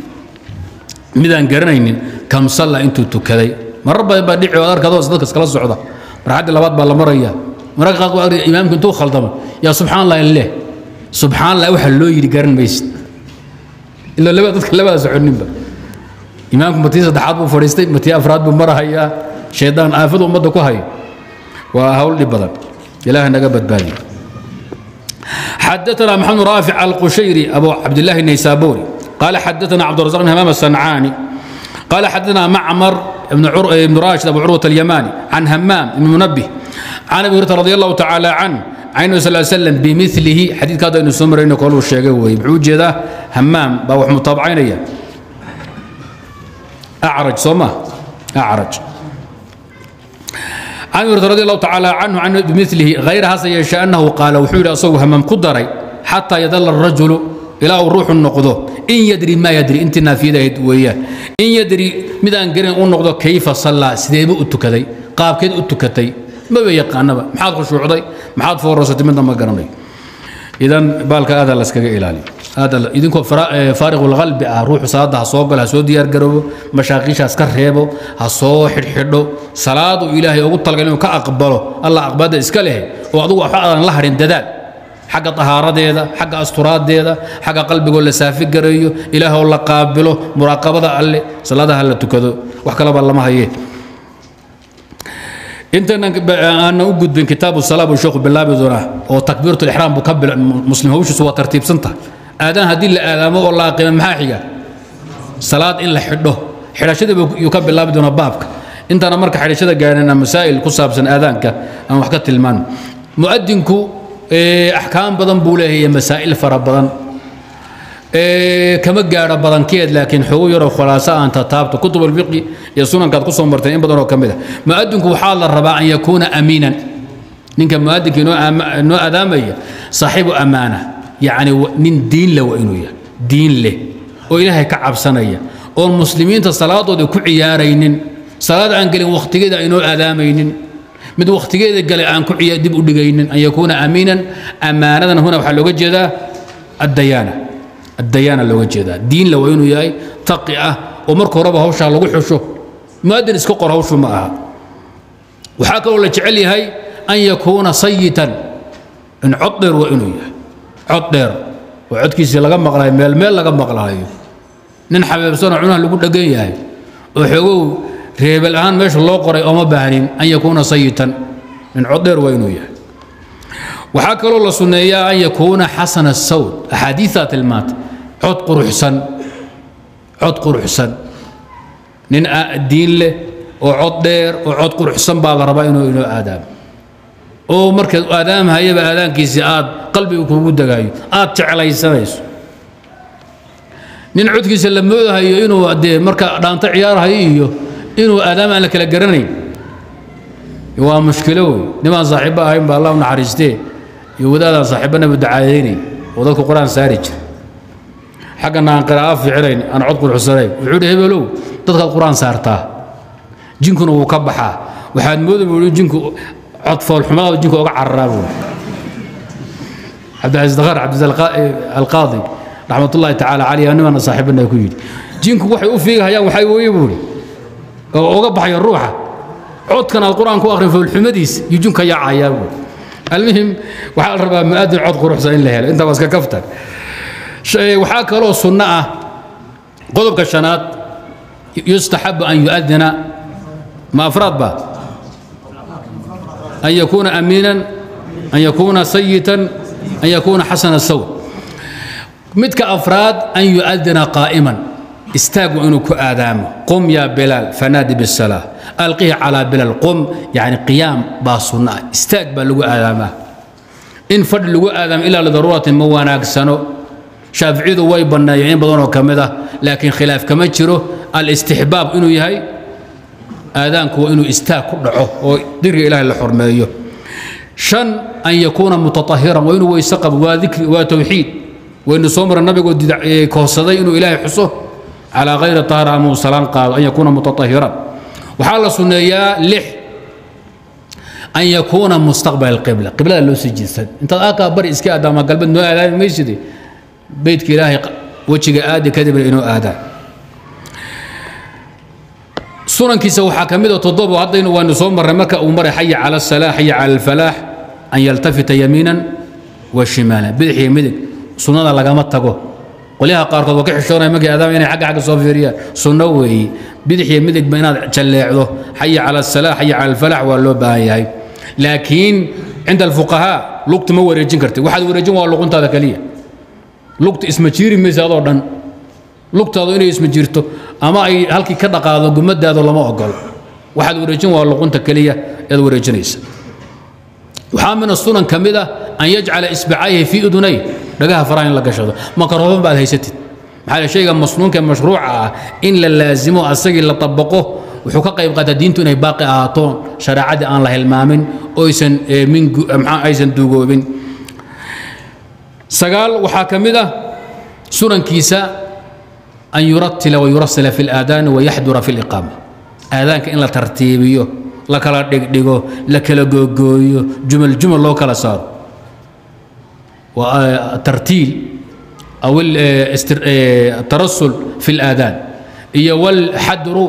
midaan garanaynin kamsalla intuu tukaday. Marar badan baa dhici oo ad arkaadoo socda. Marxaddi labaad baa la maraya mararka qaar waa arka imaamku intuu khaldamo yaa subxaan allah leh.
Subxaan waxa loo yidhi garan maysid. Ilaa laba dadka labada soconinba. Imaamku matii saddexaad buu fadhiistay matii afraad buu marahayaa. Shaydaan aafadu ummadda ku hayo. Waa hawl dhib badan. Ilaaha naga badbaadiyo xadatanaa maxamed raafic alqushayri abu cabdillaahi naysaabuuri قال حدثنا عبد الرزاق بن همام الصنعاني قال حدثنا معمر بن عر... بن راشد أبو عروة اليماني عن همام بن منبه عن أبي هريرة رضي الله تعالى عنه عن النبي صلى الله عليه وسلم بمثله حديث كذا إنه سمر إنه قالوا الشيء ويبعوج ذا همام بوح مطابعين إياه أعرج صمة أعرج عن هريرة رضي الله تعالى عنه عنه بمثله غير هذا يشاء أنه قال وحول أصوه همام قدري حتى يظل الرجل ilaa uu ruuxu noqdo. In yadri maa yadri intii naafiyada ahayd weeyaan. In yadri midaan garan u noqdo kayfa sallaa? Sideeba u tukaday? Qaabkeed u tukatay? Maba yaqaanaba. Maxaad khushuucday maxaad foorasatay midna ma garanayo idan baalka aadaa laskaga ilaali. Idinkoo ah ruuxu salaadda ha soo galo ha soo diyaargaroobo mashaaqiisha haska reebo ha soo xidhxidho salaadu ilaahay ugu talgal inuu ka aqbalo allah aqbaadda iska leh oo adigu waxba aadan la hadhin dadaal xagga طahaaradeeda xagga asturaadeeda xagga qalbigoo la saafi gareeyo ilaahoo la qaabilo muraaqabada alle salaadaha la tukado. Wax kalaba lama haye. Intaaaana u gudbin kitaabu sala sheekhu bilaabi doonaa oo takbiirat alixraam buu ka bila muslim hawshiisu waa tartiibsanta aadaan haddii la aadaamo oo la aqima maxaa xiga? Salaad in la xidho. Xidhashada yuu ka bilaabi doonaa baabka. Intaana marka xidhashada gaarina masaa'il ku saabsan aadaanka aan wax ka tilmaano muadinku axkaam badan buu leehay masaa'il fara badan. Kama gaadho badankeed laakiin xogo yaroo khulaaso aan tataabto kutub iyo sunankaad ku soo marteen in badanoo ka mid ah. a mu'adinku waxaa la rabaa an yakuuna amiinan. Ninka mu'adinka inoo adaamaya saaxiibu ammaana yacni nin diin leh waa inuu yahay diin leh oo ilaahay ka cabsanaya oon muslimiinta salaadoodii ku ciyaaraynin salaad aan gelin wakhtigeeda inoo adaamaynin mid wakhtigeeda galay aan ku ciya dib u dhigaynin an yakuuna amiinan ammaanadan huna waxaa looga jeedaa addayaana. Addayaana looga jeedaa. Diinla waa inuu yahay taqi ah oo marka horeba hawshaa lagu xusho. Muadin iska qor hawshu ma aha. Waxaa kaloo la jecel yahay an yakuuna sayitan in cod dheer waa inuu yahay. Cod dheer. Oo codkiisii laga maqlayo meel meel laga maqlahayo nin xabeebsanoo cunaha lagu dheggan yahay. Oo xoogow reebel ahaan meesha loo qoray ooma baahnin an yakuuna sayitan. In cod dheer waa inuu yahay. Waxaa kaloo la sunneeyaa an yakuuna xasana sawd. Axaadiidaa tilmaanta. Cod quruxsan. Cod quruxsan. Nin diin leh oo cod dheer oo cod quruxsan baa la rabaa inuu inoo aadaamo oo markaad aadaamhayaba aadaankiisii aad qalbiga kuugu degaayo aad jeclaysanayso nin codkiisa la moodahayo inuu dee marka dhaanto ciyaarhayo iyo inuu aadaam aan la kala garanayn. Waa mushkilo nimaan saaxiibo ahayn baa allah u naxariistee iyo wadaadaan saaxiibanaba dacaadaynay oo dadku qur'aan saari jira. Xaggana aan qiraa'o fiicinayn aan cod quruxsanayn wuxuu hi hebelow dadkaad qur'aan saartaa. Jinkuna wuu ka baxaa. Waxaad mooda buu jinku cod foolxumadaada jinku oga cararaa buu. Cabdicasiis dakar cabdicasiis alqaadi raxmatullaahi tacaala caleyh nimana saaxiibana ku yidhi. Jinku waxay u fiigahayaan waxay weeye buu hi oo uga baxayo ruuxa. Codkan aad qur'aanku akhrin foolxumadiisa yujunka yaacayaa wey almuhim waxaa la rabaa mu'aadin cod quruxsan in la helo. Intaba iska kaftar eh, waxaa kaloo sunno ah qodobka shanaad yustaxabu an yu'adina ma afraad ba? An yakuuna amiinan an yakuuna sayitan an yakuuna xasana saw midka afraad an yu'adina qaa'iman istaag inuu ku aadaamo. Qum yaa bilaal fanaadi bisalaa alqihi calaa bilaal qum yani qiyaam baa sunno istaag baa lagu aadaamaa. In fadhi lagu aadaamo ilaa lidaruuratin ma wanaagsano. Shaaficiyadu way banneeyeen in badanoo ka mid ah laakiin khilaaf kama jiro. Alistixbaab inuu yahay aadaanku waa inuu istaag ku dhaco oo diriga ilaahay la xurmeeyo shan an yakuuna mutatahiran waa inuu weyse qabo. Waa dikri waa towxiid waynu soo mara nabigoo kohsaday inuu ilaahay xuso calaa hayri tahara amuu salaan qaado an yakuuna mutatahiran waxaa la sunneeyaa lix an yakuuna mustaqbal qibla qiblada loo sii intaad aakaa bari iska aadaama galbeed noo aadaami mayside beydka ilaahay wejiga aadi kadibna inoo aadaan sunankiisa waxaa ka mid a toddobo haddaynu waanu soo marray marka uu maray xaya cala asalaa xaya cala alfalaax an yaltafita yamiinan wa shimaala bidix midig sunnada lagama tago qolyaha qaarkood waa ka xishoonaya markay aadaama inay xagga xagga soo fiiriyaan sunno weeye bidix iyo midigba inaad jalleecdo. Xaya cala asalaa xaya cala alfalax waa loo baahan yahay. Laakiin cinda alfuqahaa lugta ma wareejin karti. Waxaad wareejin waa luquntaada keliya lugta isma jiiri maysa adoo dhan. Lugtaadu inay isma jirto ama ay halkii ka dhaqaado gumadaadu lama ogolo waxaad wareejin waa luqunta keliya ead wareejinaysa. Waxaa min asunan ka mid ah an yajcala isbacayhi fii udunay dhagaha faraha in la gashado. Makaroofan baad haysatid. Maxaa shayga masnuunka ee mashruuca ah in la laasimo asagii la tabaqo wuxuu ka qayb qaataa diintu inay baaqi ahaato shareecadii aan la hilmaamin oysan min aysan duugoobin. Sagaal waxaa ka mid ah sunankiisa an yuratila wayurasila fi اlaadaani wayaxdura fi اliqaama aadaanka in la tartiibiyo la kala dhigdhigo la kala googooyo jumal jumal loo kala saaro tartiil aw tarasul fi اlaadaan iyo wاlxadru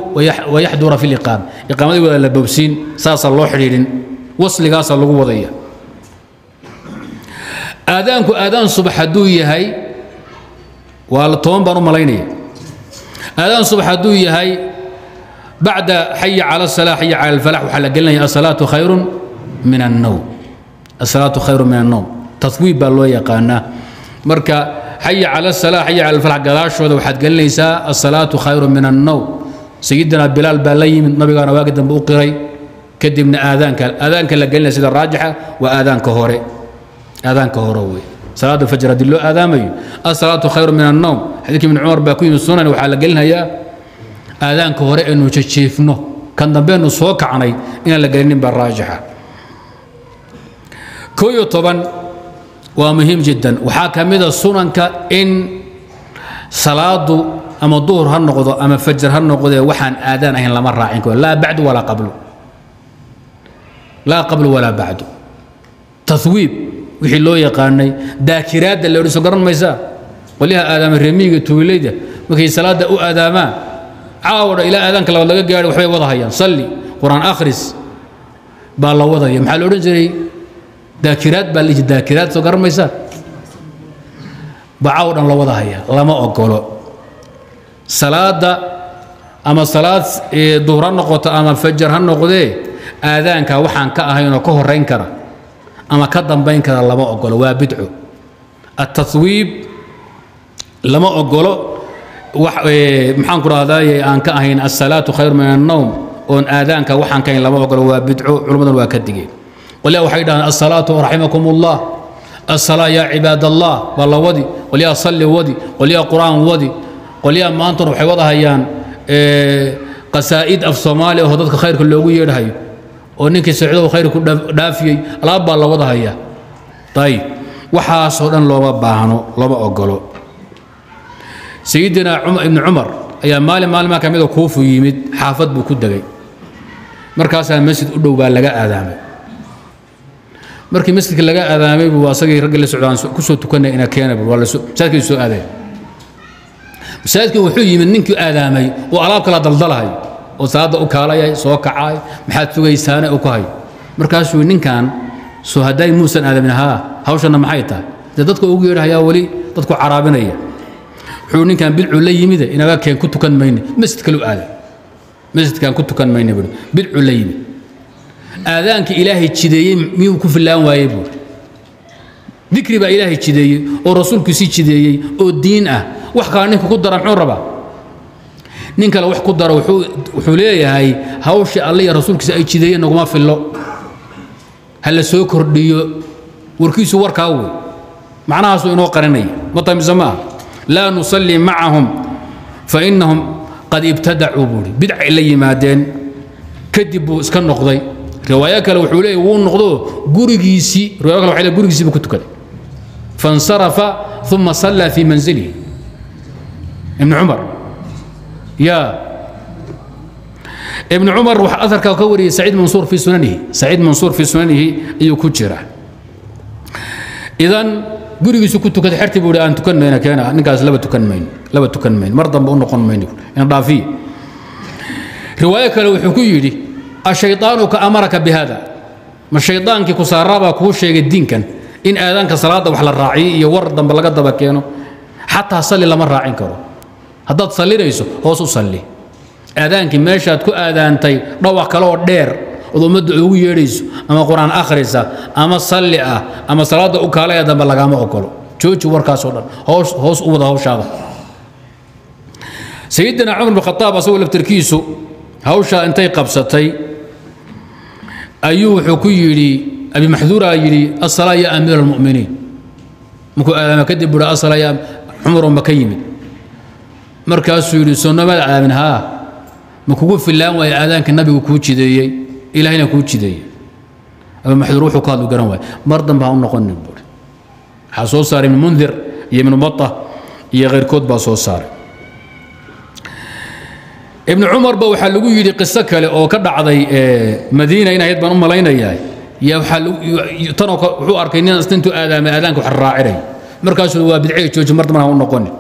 wayaxdura fi اliqaama iqaamadii wada la bobsiin saasaa loo xidhiidhin wasligaasaa lagu wadaya aadaanku aadaan subax hadduu yahay waa toban baan u malaynaya aadaan subax hadduu yahay bacda xaya cala الsalaa xaya cala alfalax waxaa la gelinaya asalaatu khayru min الnowm asalaatu khayru min الnowm tawiib baa loo yaqaanaa. Marka xaya cala sala xaya cala alfalax gadaashooda waxaad gelinaysaa asalaatu khayru min annow sayidina bilaal baa la yimid nabigaana waagi dambe u qiray. Kadibna aadaanka aadaanka la gelinaya sida raajixa waa aadaanka hore. Aadaanka hore wey salaada fajr haddii loo aadaamayo asalaatu khayru min anowm xadiidka ibn cumar baa ku yimid sunan waxaa la gelinhayaa aadaanka hore eenu jejeefno. Kan dambeenu soo kacnay inaan la gelinin baa raajixa. Koo iyo toban waa muhiim jiddan. Waxaa ka mida sunanka in salaadu ama duhur ha noqdo ama fajr ha noqdee waxaan aadaan ahayn lama raacin karo. Laa bacdu walaa qablu. Laa qablu walaa bacdu. Tawiib wixii loo yaqaanay daakiraadda la odhan soo garan maysaa qolyaha aadaama reemiyiga tuulayda markay salaadda u aadaamaan caawodha ilaa aadaanka labaad laga gaadhay waxbay wada hayaan. Salli qur'aan akhris baa la wadaya maxaa la odhan jiray daakiraad baa lihi daakiraad soo garan bacaw dhan loo wada haya lama ogolo salaada ama salaad eh, duhr ha noqoto ama fajar ha noqdee aadaanka waxaan ka ahaynoo ka horayn kara ama ka dambayn kara lama ogolo waa bidco. Ataswiib lama ogolo eh, maxaan ku rahdaye aan ka ahayn asalaatu khayr min annowm oon aadaanka waxaan ka lama ogolo waa bidco culimmaduna waa ka digeen waliya waxay dhahaan asalaatu raximakum ullah asalaa yaa cibaad allah baa la wadi. Qolyaa salli wadi. Qolyaa qur'aan wadi. Qolyaa maantun waxay wadahayaan eh, qasaa'id af soomaali aho dadka khayrka loogu yeedhahayo oo ninkii socdow khayr dhaafiyey alaab baa la wadahaya. Ayib waxaasoo dhan looma baahno looma ogolo sayidina ibni cumar ayaa maalin maalmaa ka mida ah kuufu yimid xaafad buu ku degay. Markaasaa masjid u dhow baa laga aadaamay markii masjidka laga aadaamay buu asagii raggi la socdaan ku soo tukanay ina keena waa masaajidkii soo aaday. Masaajidkii wuxuu yimid ninkii aadaamay oo alaab kala daldalahay oo salaadda u kaalayay soo kacaay maxaad sugaysaane u ku hayo markaasuu ninkan soo hadday muusan aadamin haa hawshanna maxay tahay? Dee dadka ugu yeedhahayaa weli dadku caraabinaya. Wuxuu ninkan bidcu la yimide inaga keen ku tukan mayne masjid kalu aaday. Masjidkan ku tukan mayne buuri bidcu la yimid aadaanka ilaahay jideeyey miyuu ku fillaan waayey buuri dikri baa ilaahay jideeyey oo rasuulkiisii jideeyey oo diin ah. Wax kale ninka ku dara muxuu rabaa. Nin kale wax ku dara wuxuu leeyahay hawshii alle iyo rasuulkiisa ay jideeyeen naguma fillo. Ha la soo kordhiyo. Warkiisu warkaa wey macnahaasuu inoo qarinaya. Matamisa maaha laa nusalli macahum fa innahum qad ibtadacuu buuri bidcay la yimaadeen. Kadib buu iska noqday riwaayo kale wuxuu leey wuu noqdo gurigiisii riwayo kale waxay leey gurigiisiiba ku tukaday. Fansarafa uma sallaa fii manzilihi. Ibnu cumar. Ya. Ibnu cumar waxa aharkaa ka wariyey saciid mansuur fii sunanihi. Saciid mansuur fii sunanihi ayuu ku jira. Idan gurigiisu ku tukaday xerti buu yidhi aan tukan mayno keena ninkaas laba tukan mayno laba tukan mayno mar dambe u noqon mayno. Ina dhaafiye riwaayo kale wuxuu ku yidhi ashayطaanuka amaraka bihada ma shaydaankii ku saaraabaa kuu sheegay diinkan in aadaanka salaadda wax la raaciyo iyo war dambe laga daba keeno. Xataa salli lama raacin karo. Haddaad sallinayso hoos u salli. Aadaankii meeshaad ku aadaantay dhawaq kale oo dheer ood ummadda ugu yeedhayso ama qur'aan akhrisa ama salli ah ama salaadda u kaala ee dambe lagaama ogolo jooji warkaasoo dhan. Hoos u wada hawshaada. Sayidina cumar bin khataab asagoo laftirkiisu hawshaa intay qabsatay ayuu wuxuu ku yidhi abi maxduuraa yidhi asalaa ya amiira almu'miniin. Markuu aadaama kadib buhi asalaa ya cumaroo ma ka yimid. Markaasuu yidhi soonamaad aamin haa ma kugu fillaan waaya aadaanka nabigu kuu jideeyey ilahayna kuu jideeyey. Abi maxduur wuxuu ka hadlu garan waaya mar dambe ha u noqonin buuri waxaa soo saaray ibnu mundir iyo ibnu bata iyo keyrkood baa soo saaray ibnu cumarba waxaa lagu yidhi qiso kale oo ka dhacday madiina in ahayd baan u malaynayaa yaa waxaa tanoo wuxuu arkay nin astintuu aadaamay aadaanka wax raacinay markaasuu waa bidcee jooji mar dambana ha u noqonin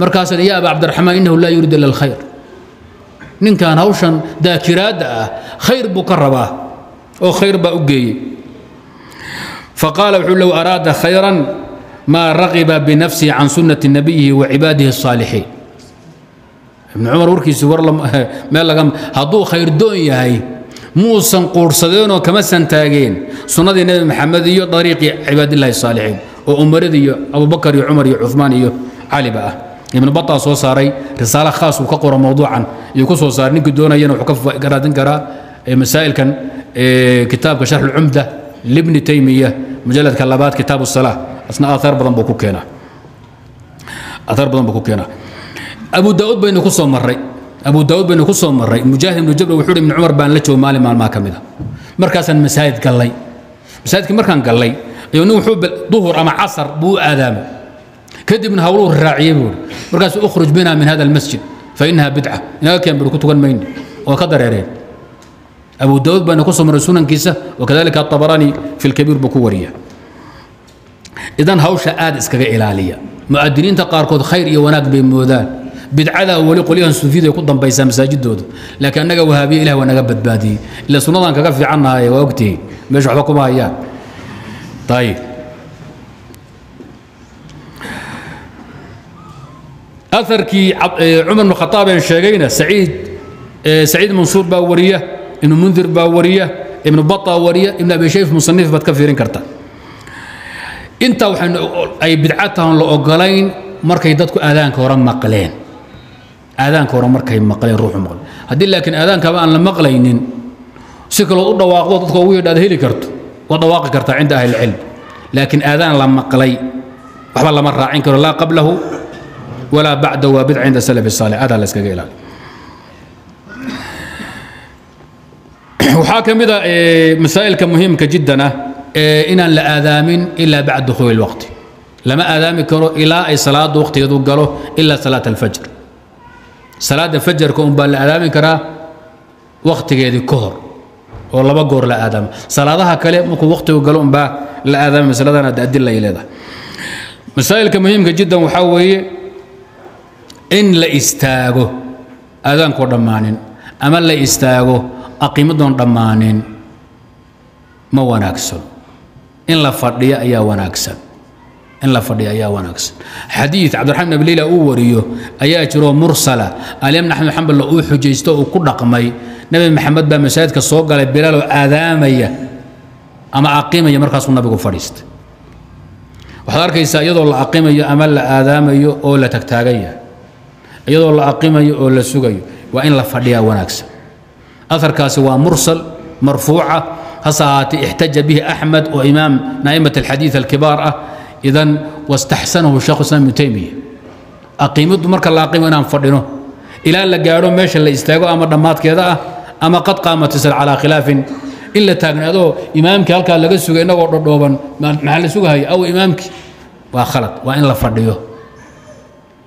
markaasuu ya aba cabdiraxmaan innahu laa yuriid ila alkhayr ninkan hawshan daakiraadda ah khayr buu ka rabaa oo khayr baa u geeyey faqaala wuxuu low araada khayran maa raqiba binafsihi can sunnati nabiyihi wa cibaadihi الصaalixiin ibn cumar warkiisi warhadduu khayrdoon yahay muusan quurhsadeenoo kama santaageen. Sunnadii nebi maxamed iyo dariiqii cibaadillahi saalixiin oo umarada iyo abubakar iyo cumar iyo cumaan iyo caliba ah. Ibnu bataa soo saaray risaale khaas uu ka qoro mowduucan iyuu ku soo saaray ninkii doonayana wuxuu ka raadin karaa eh, masaa'ilkan eh, kitaabka sharxulcumda libni taymiya mujalladka labaad kitaabu salaa asna aahaar badan buu ku keenaa abu daauud baynu ku soo marray. Abu daauud baynu ku soo marray. Mujaahid ibnu jabr wuxuu ibnu cumar baan la joogo maalin maalmaha ka mid a markaasaan masaajid gallay. Masaajidkii markaan gallay ayuu nin wuxuu duhur ama casar buu u aadaamay kadibna hawluhu raaciyey buu markaasuu ukhruj bina min hada almasjid fa inaha bidca. Inaga keen buri ku tugan mayno oo ka dareereen. Abu daauud baynu ku soo marray sunankiisa wakadalika atabaraani fi lkabiir buu ku wariya idan hawsha aad iskaga ilaaliya. Mu'adiniinta qaarkood khayr iyo wanaag bay moodaan bidcada weli qolyahan suufiyada ku dambaysaa masaajidooda laakiin annaga wahaabiya ilah waa naga badbaadiyey. Ila sunnadan kaga fiicannahay waa ogtihiin meesha waxba kuma hayaan. Ayib aarkii cumar bn khataab een sheegayna saciid saciid mansuur baa wariya ibnu mundir baa wariya ibnu bata wariya ibnu abi shayf musanif baad ka fiirin karta. Intaa waxaan ay bidca tahan la ogolayn markay dadku aadaanka hore maqleen aadaanka hore markay maqleen ruuxu maqleen haddii laakiin aadaankaba aan la maqlaynin si kaloo u dhawaaqdo dadka ugu yadhaad heli karto waa dhawaaqi kartaa cinda ahli ilcilm. Laakiin aadaan la maqlay waxba lama raacin karo laa qablahu walaa bacda waa bidca cinda salaf saalix adaa la ilaali. Waxaa ka mid a masaa'ilka muhiimka jiddan ah inaan la aadaamin ilaa bacda dukhuuli اlwaqti lama aadaami karo ilaa ay salaada waqtigeedu galo ilaa salaat alfajr salaada fajarka un baa la aadaami karaa waqtigeedii ka hor oo laba goor la aadaamo salaadaha kale markuu waqtigu galo unbaa la aadaama masaladan hadda adila ay leedahay masaa'ilka muhiimka jiddan waxaa weeye in la istaago aadaankoo dhammaanin ama la istaago aqiimadoon dhammaanin ma wanaagsano in la fadhiyo ayaa wanaagsan in la fadhiyo ayaa wanaagsan. Xadiid cabdiraxmaan ibn leyla uu wariyo ayaa jiroo mursala. Alimaam axmed xamballa uu xujaysto uu ku dhaqmay. Nebi maxamed baa masaajidka soo galay bilaaloo aadaamaya ama aqimaya markaasuu nabigu fadhiistay. Waxaad arkaysaa iyadoo la aqimayo ama la aadaamayo oo la tagtaagan yahay iyadoo la aqimayo oo la sugayo. Waa in la fadhiyaa wanaagsan. Aharkaasi waa mursal marfuuca. Hase ahaatee ixtaja bihi axmed oo imaam naa'imat alxadiid alkibaar ah idan wastaxsanahu sheekhu islam ibnu taymiya aqiimaddu marka la aqimo inaan fadhino ilaa la gaadho meesha la istaago ama dhammaadkeeda ah ama qad qaamat isal calaa khilaafin in la taagnaadoo imaamkii halkaa laga sugay innagoo dhodhooban maxaa la sugahaya aw imaamkii. Waa khalad waa in la fadhiyo.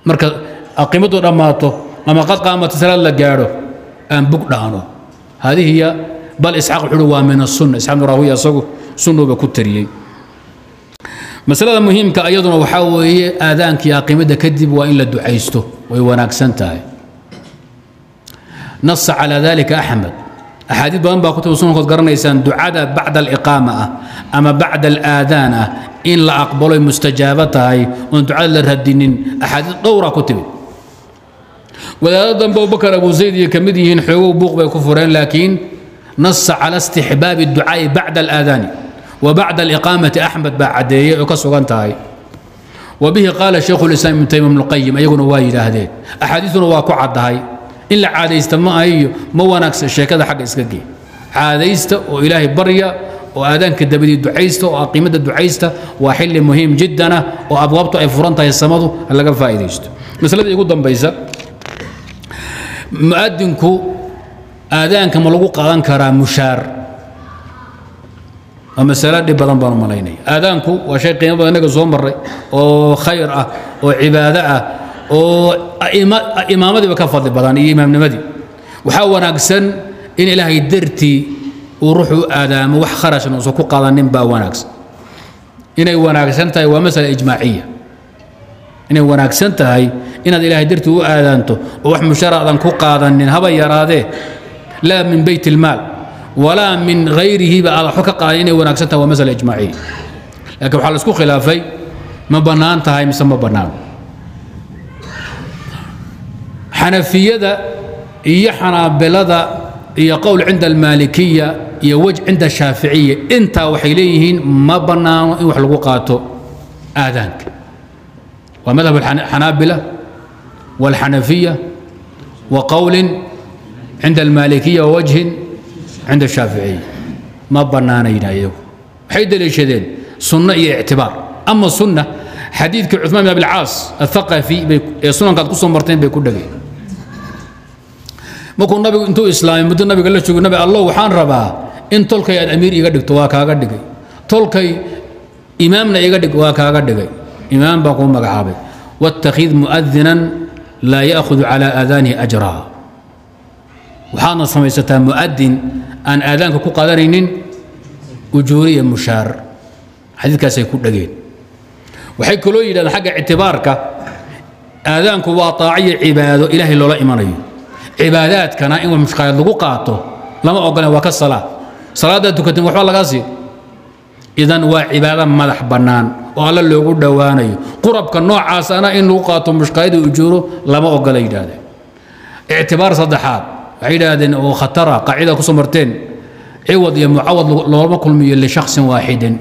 Marka aqiimaddu dhammaato ama qad qaamat salaad la gaadho aan bug dhahno hadihiya bal isxaaq wuxuu waa min asunna isxaaq ibnu raawiya isagu sunnuuba ku tariyey masalada muhiimka iyaduna waxaa weeye aadaankii aqiimada kadib waa in la ducaysto way wanaagsan tahay. Nasa calaa dalika axmed. Axaadiid badan baa kutub sunankood garanaysaan ducada bacda aliqaama ah ama bacda alaadaan ah in la aqbalo mustajaabo tahay oon ducada la radinin axaadiis dhowra ku timid. Wadaado dambe abubakar abu zayd iyo ka yihiin xoogow buuq bay ku fureen laakiin nasa cala istixbaabi ducaa'i bacda alaadaani wa bacda aliqaamati axmed baa caddeeyey oo ka sugan tahay وبه قال شيخ الإسلام ابن تيمية ابن القيم أيقون وايد هذين أحاديثنا واكو عدهاي إلا عاديست ما أي ما وناكس الشيء كذا حق إسكاكي عاديست وإلهي بريا وآذان كدبدي دعيست وقيمة دعيست وحل مهم جدا وأبوابته أي فرنتا يسمضوا هلا فائديست مثلا يقول دم بيسا مؤذنكو آذان كما لغو قادان كرا مشار waa masalo dhib badan baan u malaynaya. Aadaanku waa shay qiimo badan inaga soo maray oo khayr ah oo cibaado ah oo imaamadiiba ka fadli badan iyo imaamnimadii. Waxaa wanaagsan in ilaahay dartii uu ruuxu u aadaamo wax kharashna uusan ku qaadanin baa wanaagsan. Inay wanaagsan tahay waa masala ijmaaciya. Inay wanaagsan tahay inaad ilaahay dartii u aadaanto oo wax mushara aadan ku qaadanin haba yaraadee. Laa min beyt ilmaal walaa min hayrihiba aad waxba ka qaadan inay wanaagsan tahay waa masala ijmaaciya laakiin waxaa la isku khilaafay ma bannaan tahay mise ma bannaan. Xanafiyada iyo xanaabilada iyo qowl cinda almaalikiya iyo wej cinda shaaficiya intaa waxay leeyihiin ma bannaano in wax lagu qaato aadaanka. Waa madhab alxanaabila walxanafiya wa qowlin cinda almaalikiya wajhin cinda shaaficiy ma bannaanayna iyagu waxay daliishadeen sunno iyo ictibaar ama sunna xadiidkii cumaan bin abilcaas athaqafi ee sunankaad ku soo marteen bay ku dhagay markuu nabigu intuu islaamay muddo nabiga la joogo nabi allow waxaan rabaa in tolkay aad amiir iga dhigto waa kaaga dhigay tolkay imaamna iga dhig
waa kaaga dhigay imaam baan kuu magacaabay waاttakhid muadinan laa ya'khudu calaa aadaanihi ajraa
waxaadna samaysataa muadin aan aadaanka ku qadanaynin ujuuriya mushaar. Xadiidkaasay ku dhageen. Waxay kaloo yidhahdeen xagga ictibaarka aadaanku waa taaciyo cibaado ilaahay loola imanayo. Cibaadaadkana in mushkaayad lagu qaato lama ogolen waa ka salaad. Salaadaad tukatin waxba lagaa sii idan waa cibaado madax bannaan oo alla loogu dhowaanayo. Qurabka noocaasana in lagu qaato mushkaayada ujuuro lama ogola yidhahdeen. Ictibaar saddexaad waxay yidhaahdeen oo khatara qaacida ku soo marteen ciwad iyo mucawad loolama kulmiyo lishaksin waaxidin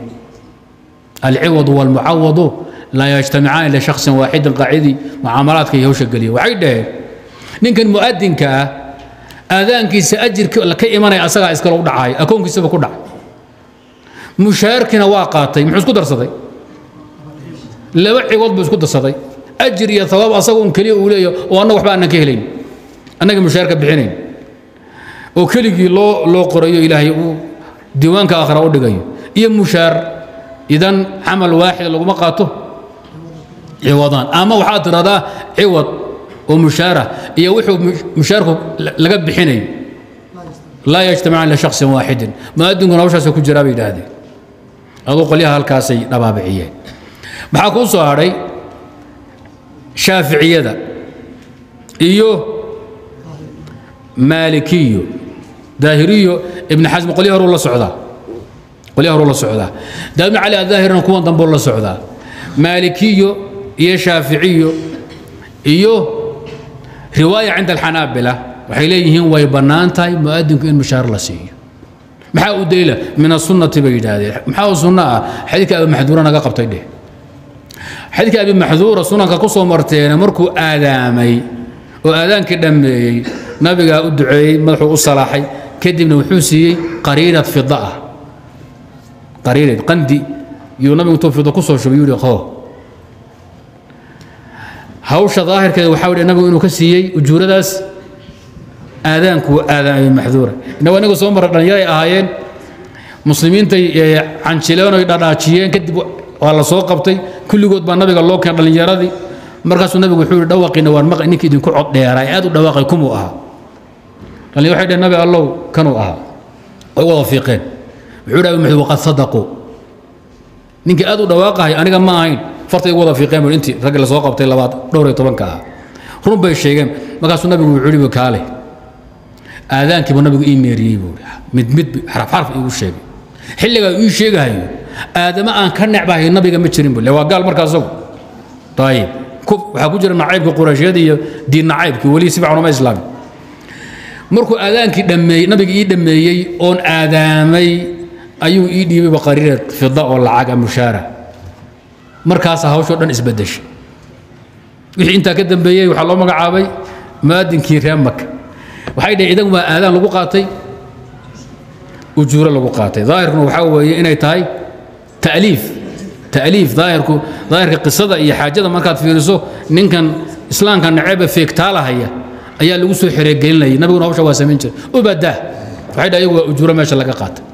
alciwad walmucawadu laa yajtamicaani lishaksin waaxidin qaacidii mucaamalaadka iyo hawsha geliya waxay dhaheen ninkan mu'adinka ah aadaankiisa ajirka ka imanaya asagaa iskale u dhacay akoonkiisaba ku dhacay mushaarkina waa qaatay muxuu isku darsaday laba ciwad buu isku darsaday ajir iyo thawaab asaga un keliya uu leeyaho oo annaga waxba aanan ka helayn annaga mushaarka bixinayn oo keligii loo loo qorayo ilaahay uu diiwaanka aakhira u dhigayo. Iyo mushaar idan camal waaxid laguma qaato? Ciwadaan ama waxaad tidhahdaa ciwad oo mushaara iyo wuxuu mushaarku laga bixinayo. Laa yajtamican ila shaksin waaxidin muadinkuna hawshaasoo ku jiraa bay yidhaahdeen aduu qolyaha halkaasay dhabaabiciyeen. Maxaa kuu soo hadhay shaaficiyada iyo maalikiyo daahiriyo ibn xasm qolyaha horuu la socdaa qolyaha horuu la socdaa daabni cali adaahirna kuwan dambuu la socdaa maalikiyo iyo shaaficiyo iyo riwaaya cinda alxanaabila waxay leeyihiin way bannaan tahay mu'adinku in mushaar la siiyo. Maxaa u daliila? Min asunnati bay yidhaahdeen. Maxaa u sunno ah? Xadiidka abi maxduura naga qabtay dheh. Xadiidka abi maxduura sunanka ku soo marteena markuu aadaamay oo aadaankii dhammeeyey nabigaa u duceeyey madaxuu u salaaxay kadibna wuxuu siiyey qariinad fida ah. Qariinad qandi. Yuu nabigu intuu fido ku soo shubay yuu ho hawsha daahirkeeda waxaa wili nabigu inuu ka siiyey ujuuradaas aadaanku aadaamay maxduura. Innagu anaga soo marra dhallinyaray ahaayeen muslimiintay canjileen oy dhadhaajiyeen kadib waa la soo qabtay. Kulligood baa nabiga loo keenay dhallinyaradii markaasuu nabigu wuxuu yihi dhawaqiina waan maqay ninkii idinku cod dheeraa aad u dhawaaqay kumuu ahaa dhallinyar waxay dhaheen nabi allow kanuu ahaa. Way wada fiiqeen. Wuxuu dhahay maxdu waqad sadaquu ninkii aad u dhawaaqahay aniga ma ahayn. Fartay wada fiiqeen buu intii raggi la soo qabtay labaad dhowr iyo tobanka ah run bay sheegeen. Markaasuu nabigu wuxuu yihi kaale aadaankiibu nabigu ii meeriyey buu mid mid xaraf xaraf iigu sheegay. Xilligaa ii sheegahayo aadama aan ka necbahay nabiga ma jirin bule waa gaal markaa asagu ayib waxaa ku jira nacaybka qurayshyada iyo diin nacaybki weli si fiican uma islaamin markuu aadaankii dhammeeyey nabiga ii dhammeeyey oon aadaamay ayuu ii dhiibay baqariireed fida oo lacaga mushaara. Markaasa hawshoo dhan isbedeshay. Wixii intaa ka dambeeyey waxaa loo magacaabay muadinkii reer maka waxay dhaheen idan waa aadaan lagu qaatay. Ujuuro lagu qaatay. Daahirkuna waxaa weeye inay tahay ta'liif. Ta'liif daahirku daahirka qisada iyo xaajada markaad fiiriso ninkan islaamka naceeba feegtaalahaya ayaa lagu soo xereegelinayay nabiguna hawsha waa samayn jiray. Ubadaa waxay dhahen iyagu waa ujuuro meesha laga qaatay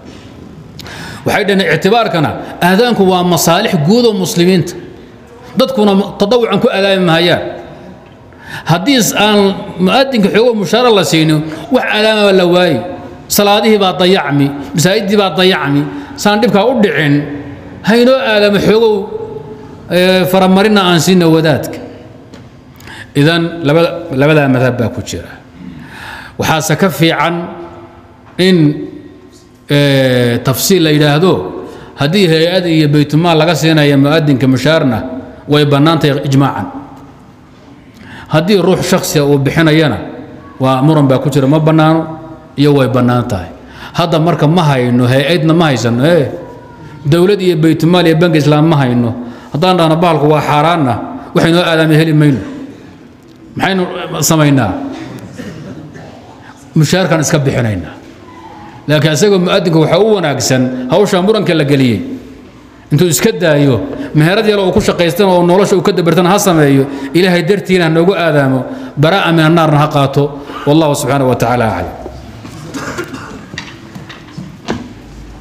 waxay dhaheen ictibaarkana aadaanku waa masaalix guud oo muslimiinta. Dadkuna tadawucan ku aadaami mahayaan. Haddii aan mu'adinka xoogo mushaara la siinin wax aadaamaba la waayi. Salaadihii baa dayacmi masaajidii baa dayacmi. Saan dhibkaa u dhicin haynoo aadaamo xoogow faramarina aan siina wadaadka idan labadaa madhab baa ku jira. Waxaase ka fiican in tafsiil la yidhaahdo haddii hay'ad iyo baytumaal laga siinaya mu'adinka mushaarna way bannaan tahay ijmaacan. Haddii ruux shaksiga uu bixinayana waa muran baa ku jira ma bannaano iyo way bannaan tahay. Hadda marka ma hayno hay'adna ma haysano e dowlad iyo baytumaal iyo banki islaam ma hayno haddaan dhahno bahalku waa xaaraanna waxaynoo aadaama heli mayno maxaynu samaynaa? Mushaarkaan iska bixinaynaa laakiin isagoo mu'adinka waxaa u wanaagsan hawshaa muranka la geliyey. Intuu iska daayo meherad yalo uu ku shaqaystan oo nolosha uu ka dabartan ha sameeyo ilaahay dartiina ha noogu aadaamo baraa'a min annaarna ha qaato. Wallahu subxaanaه wa tacaala aclam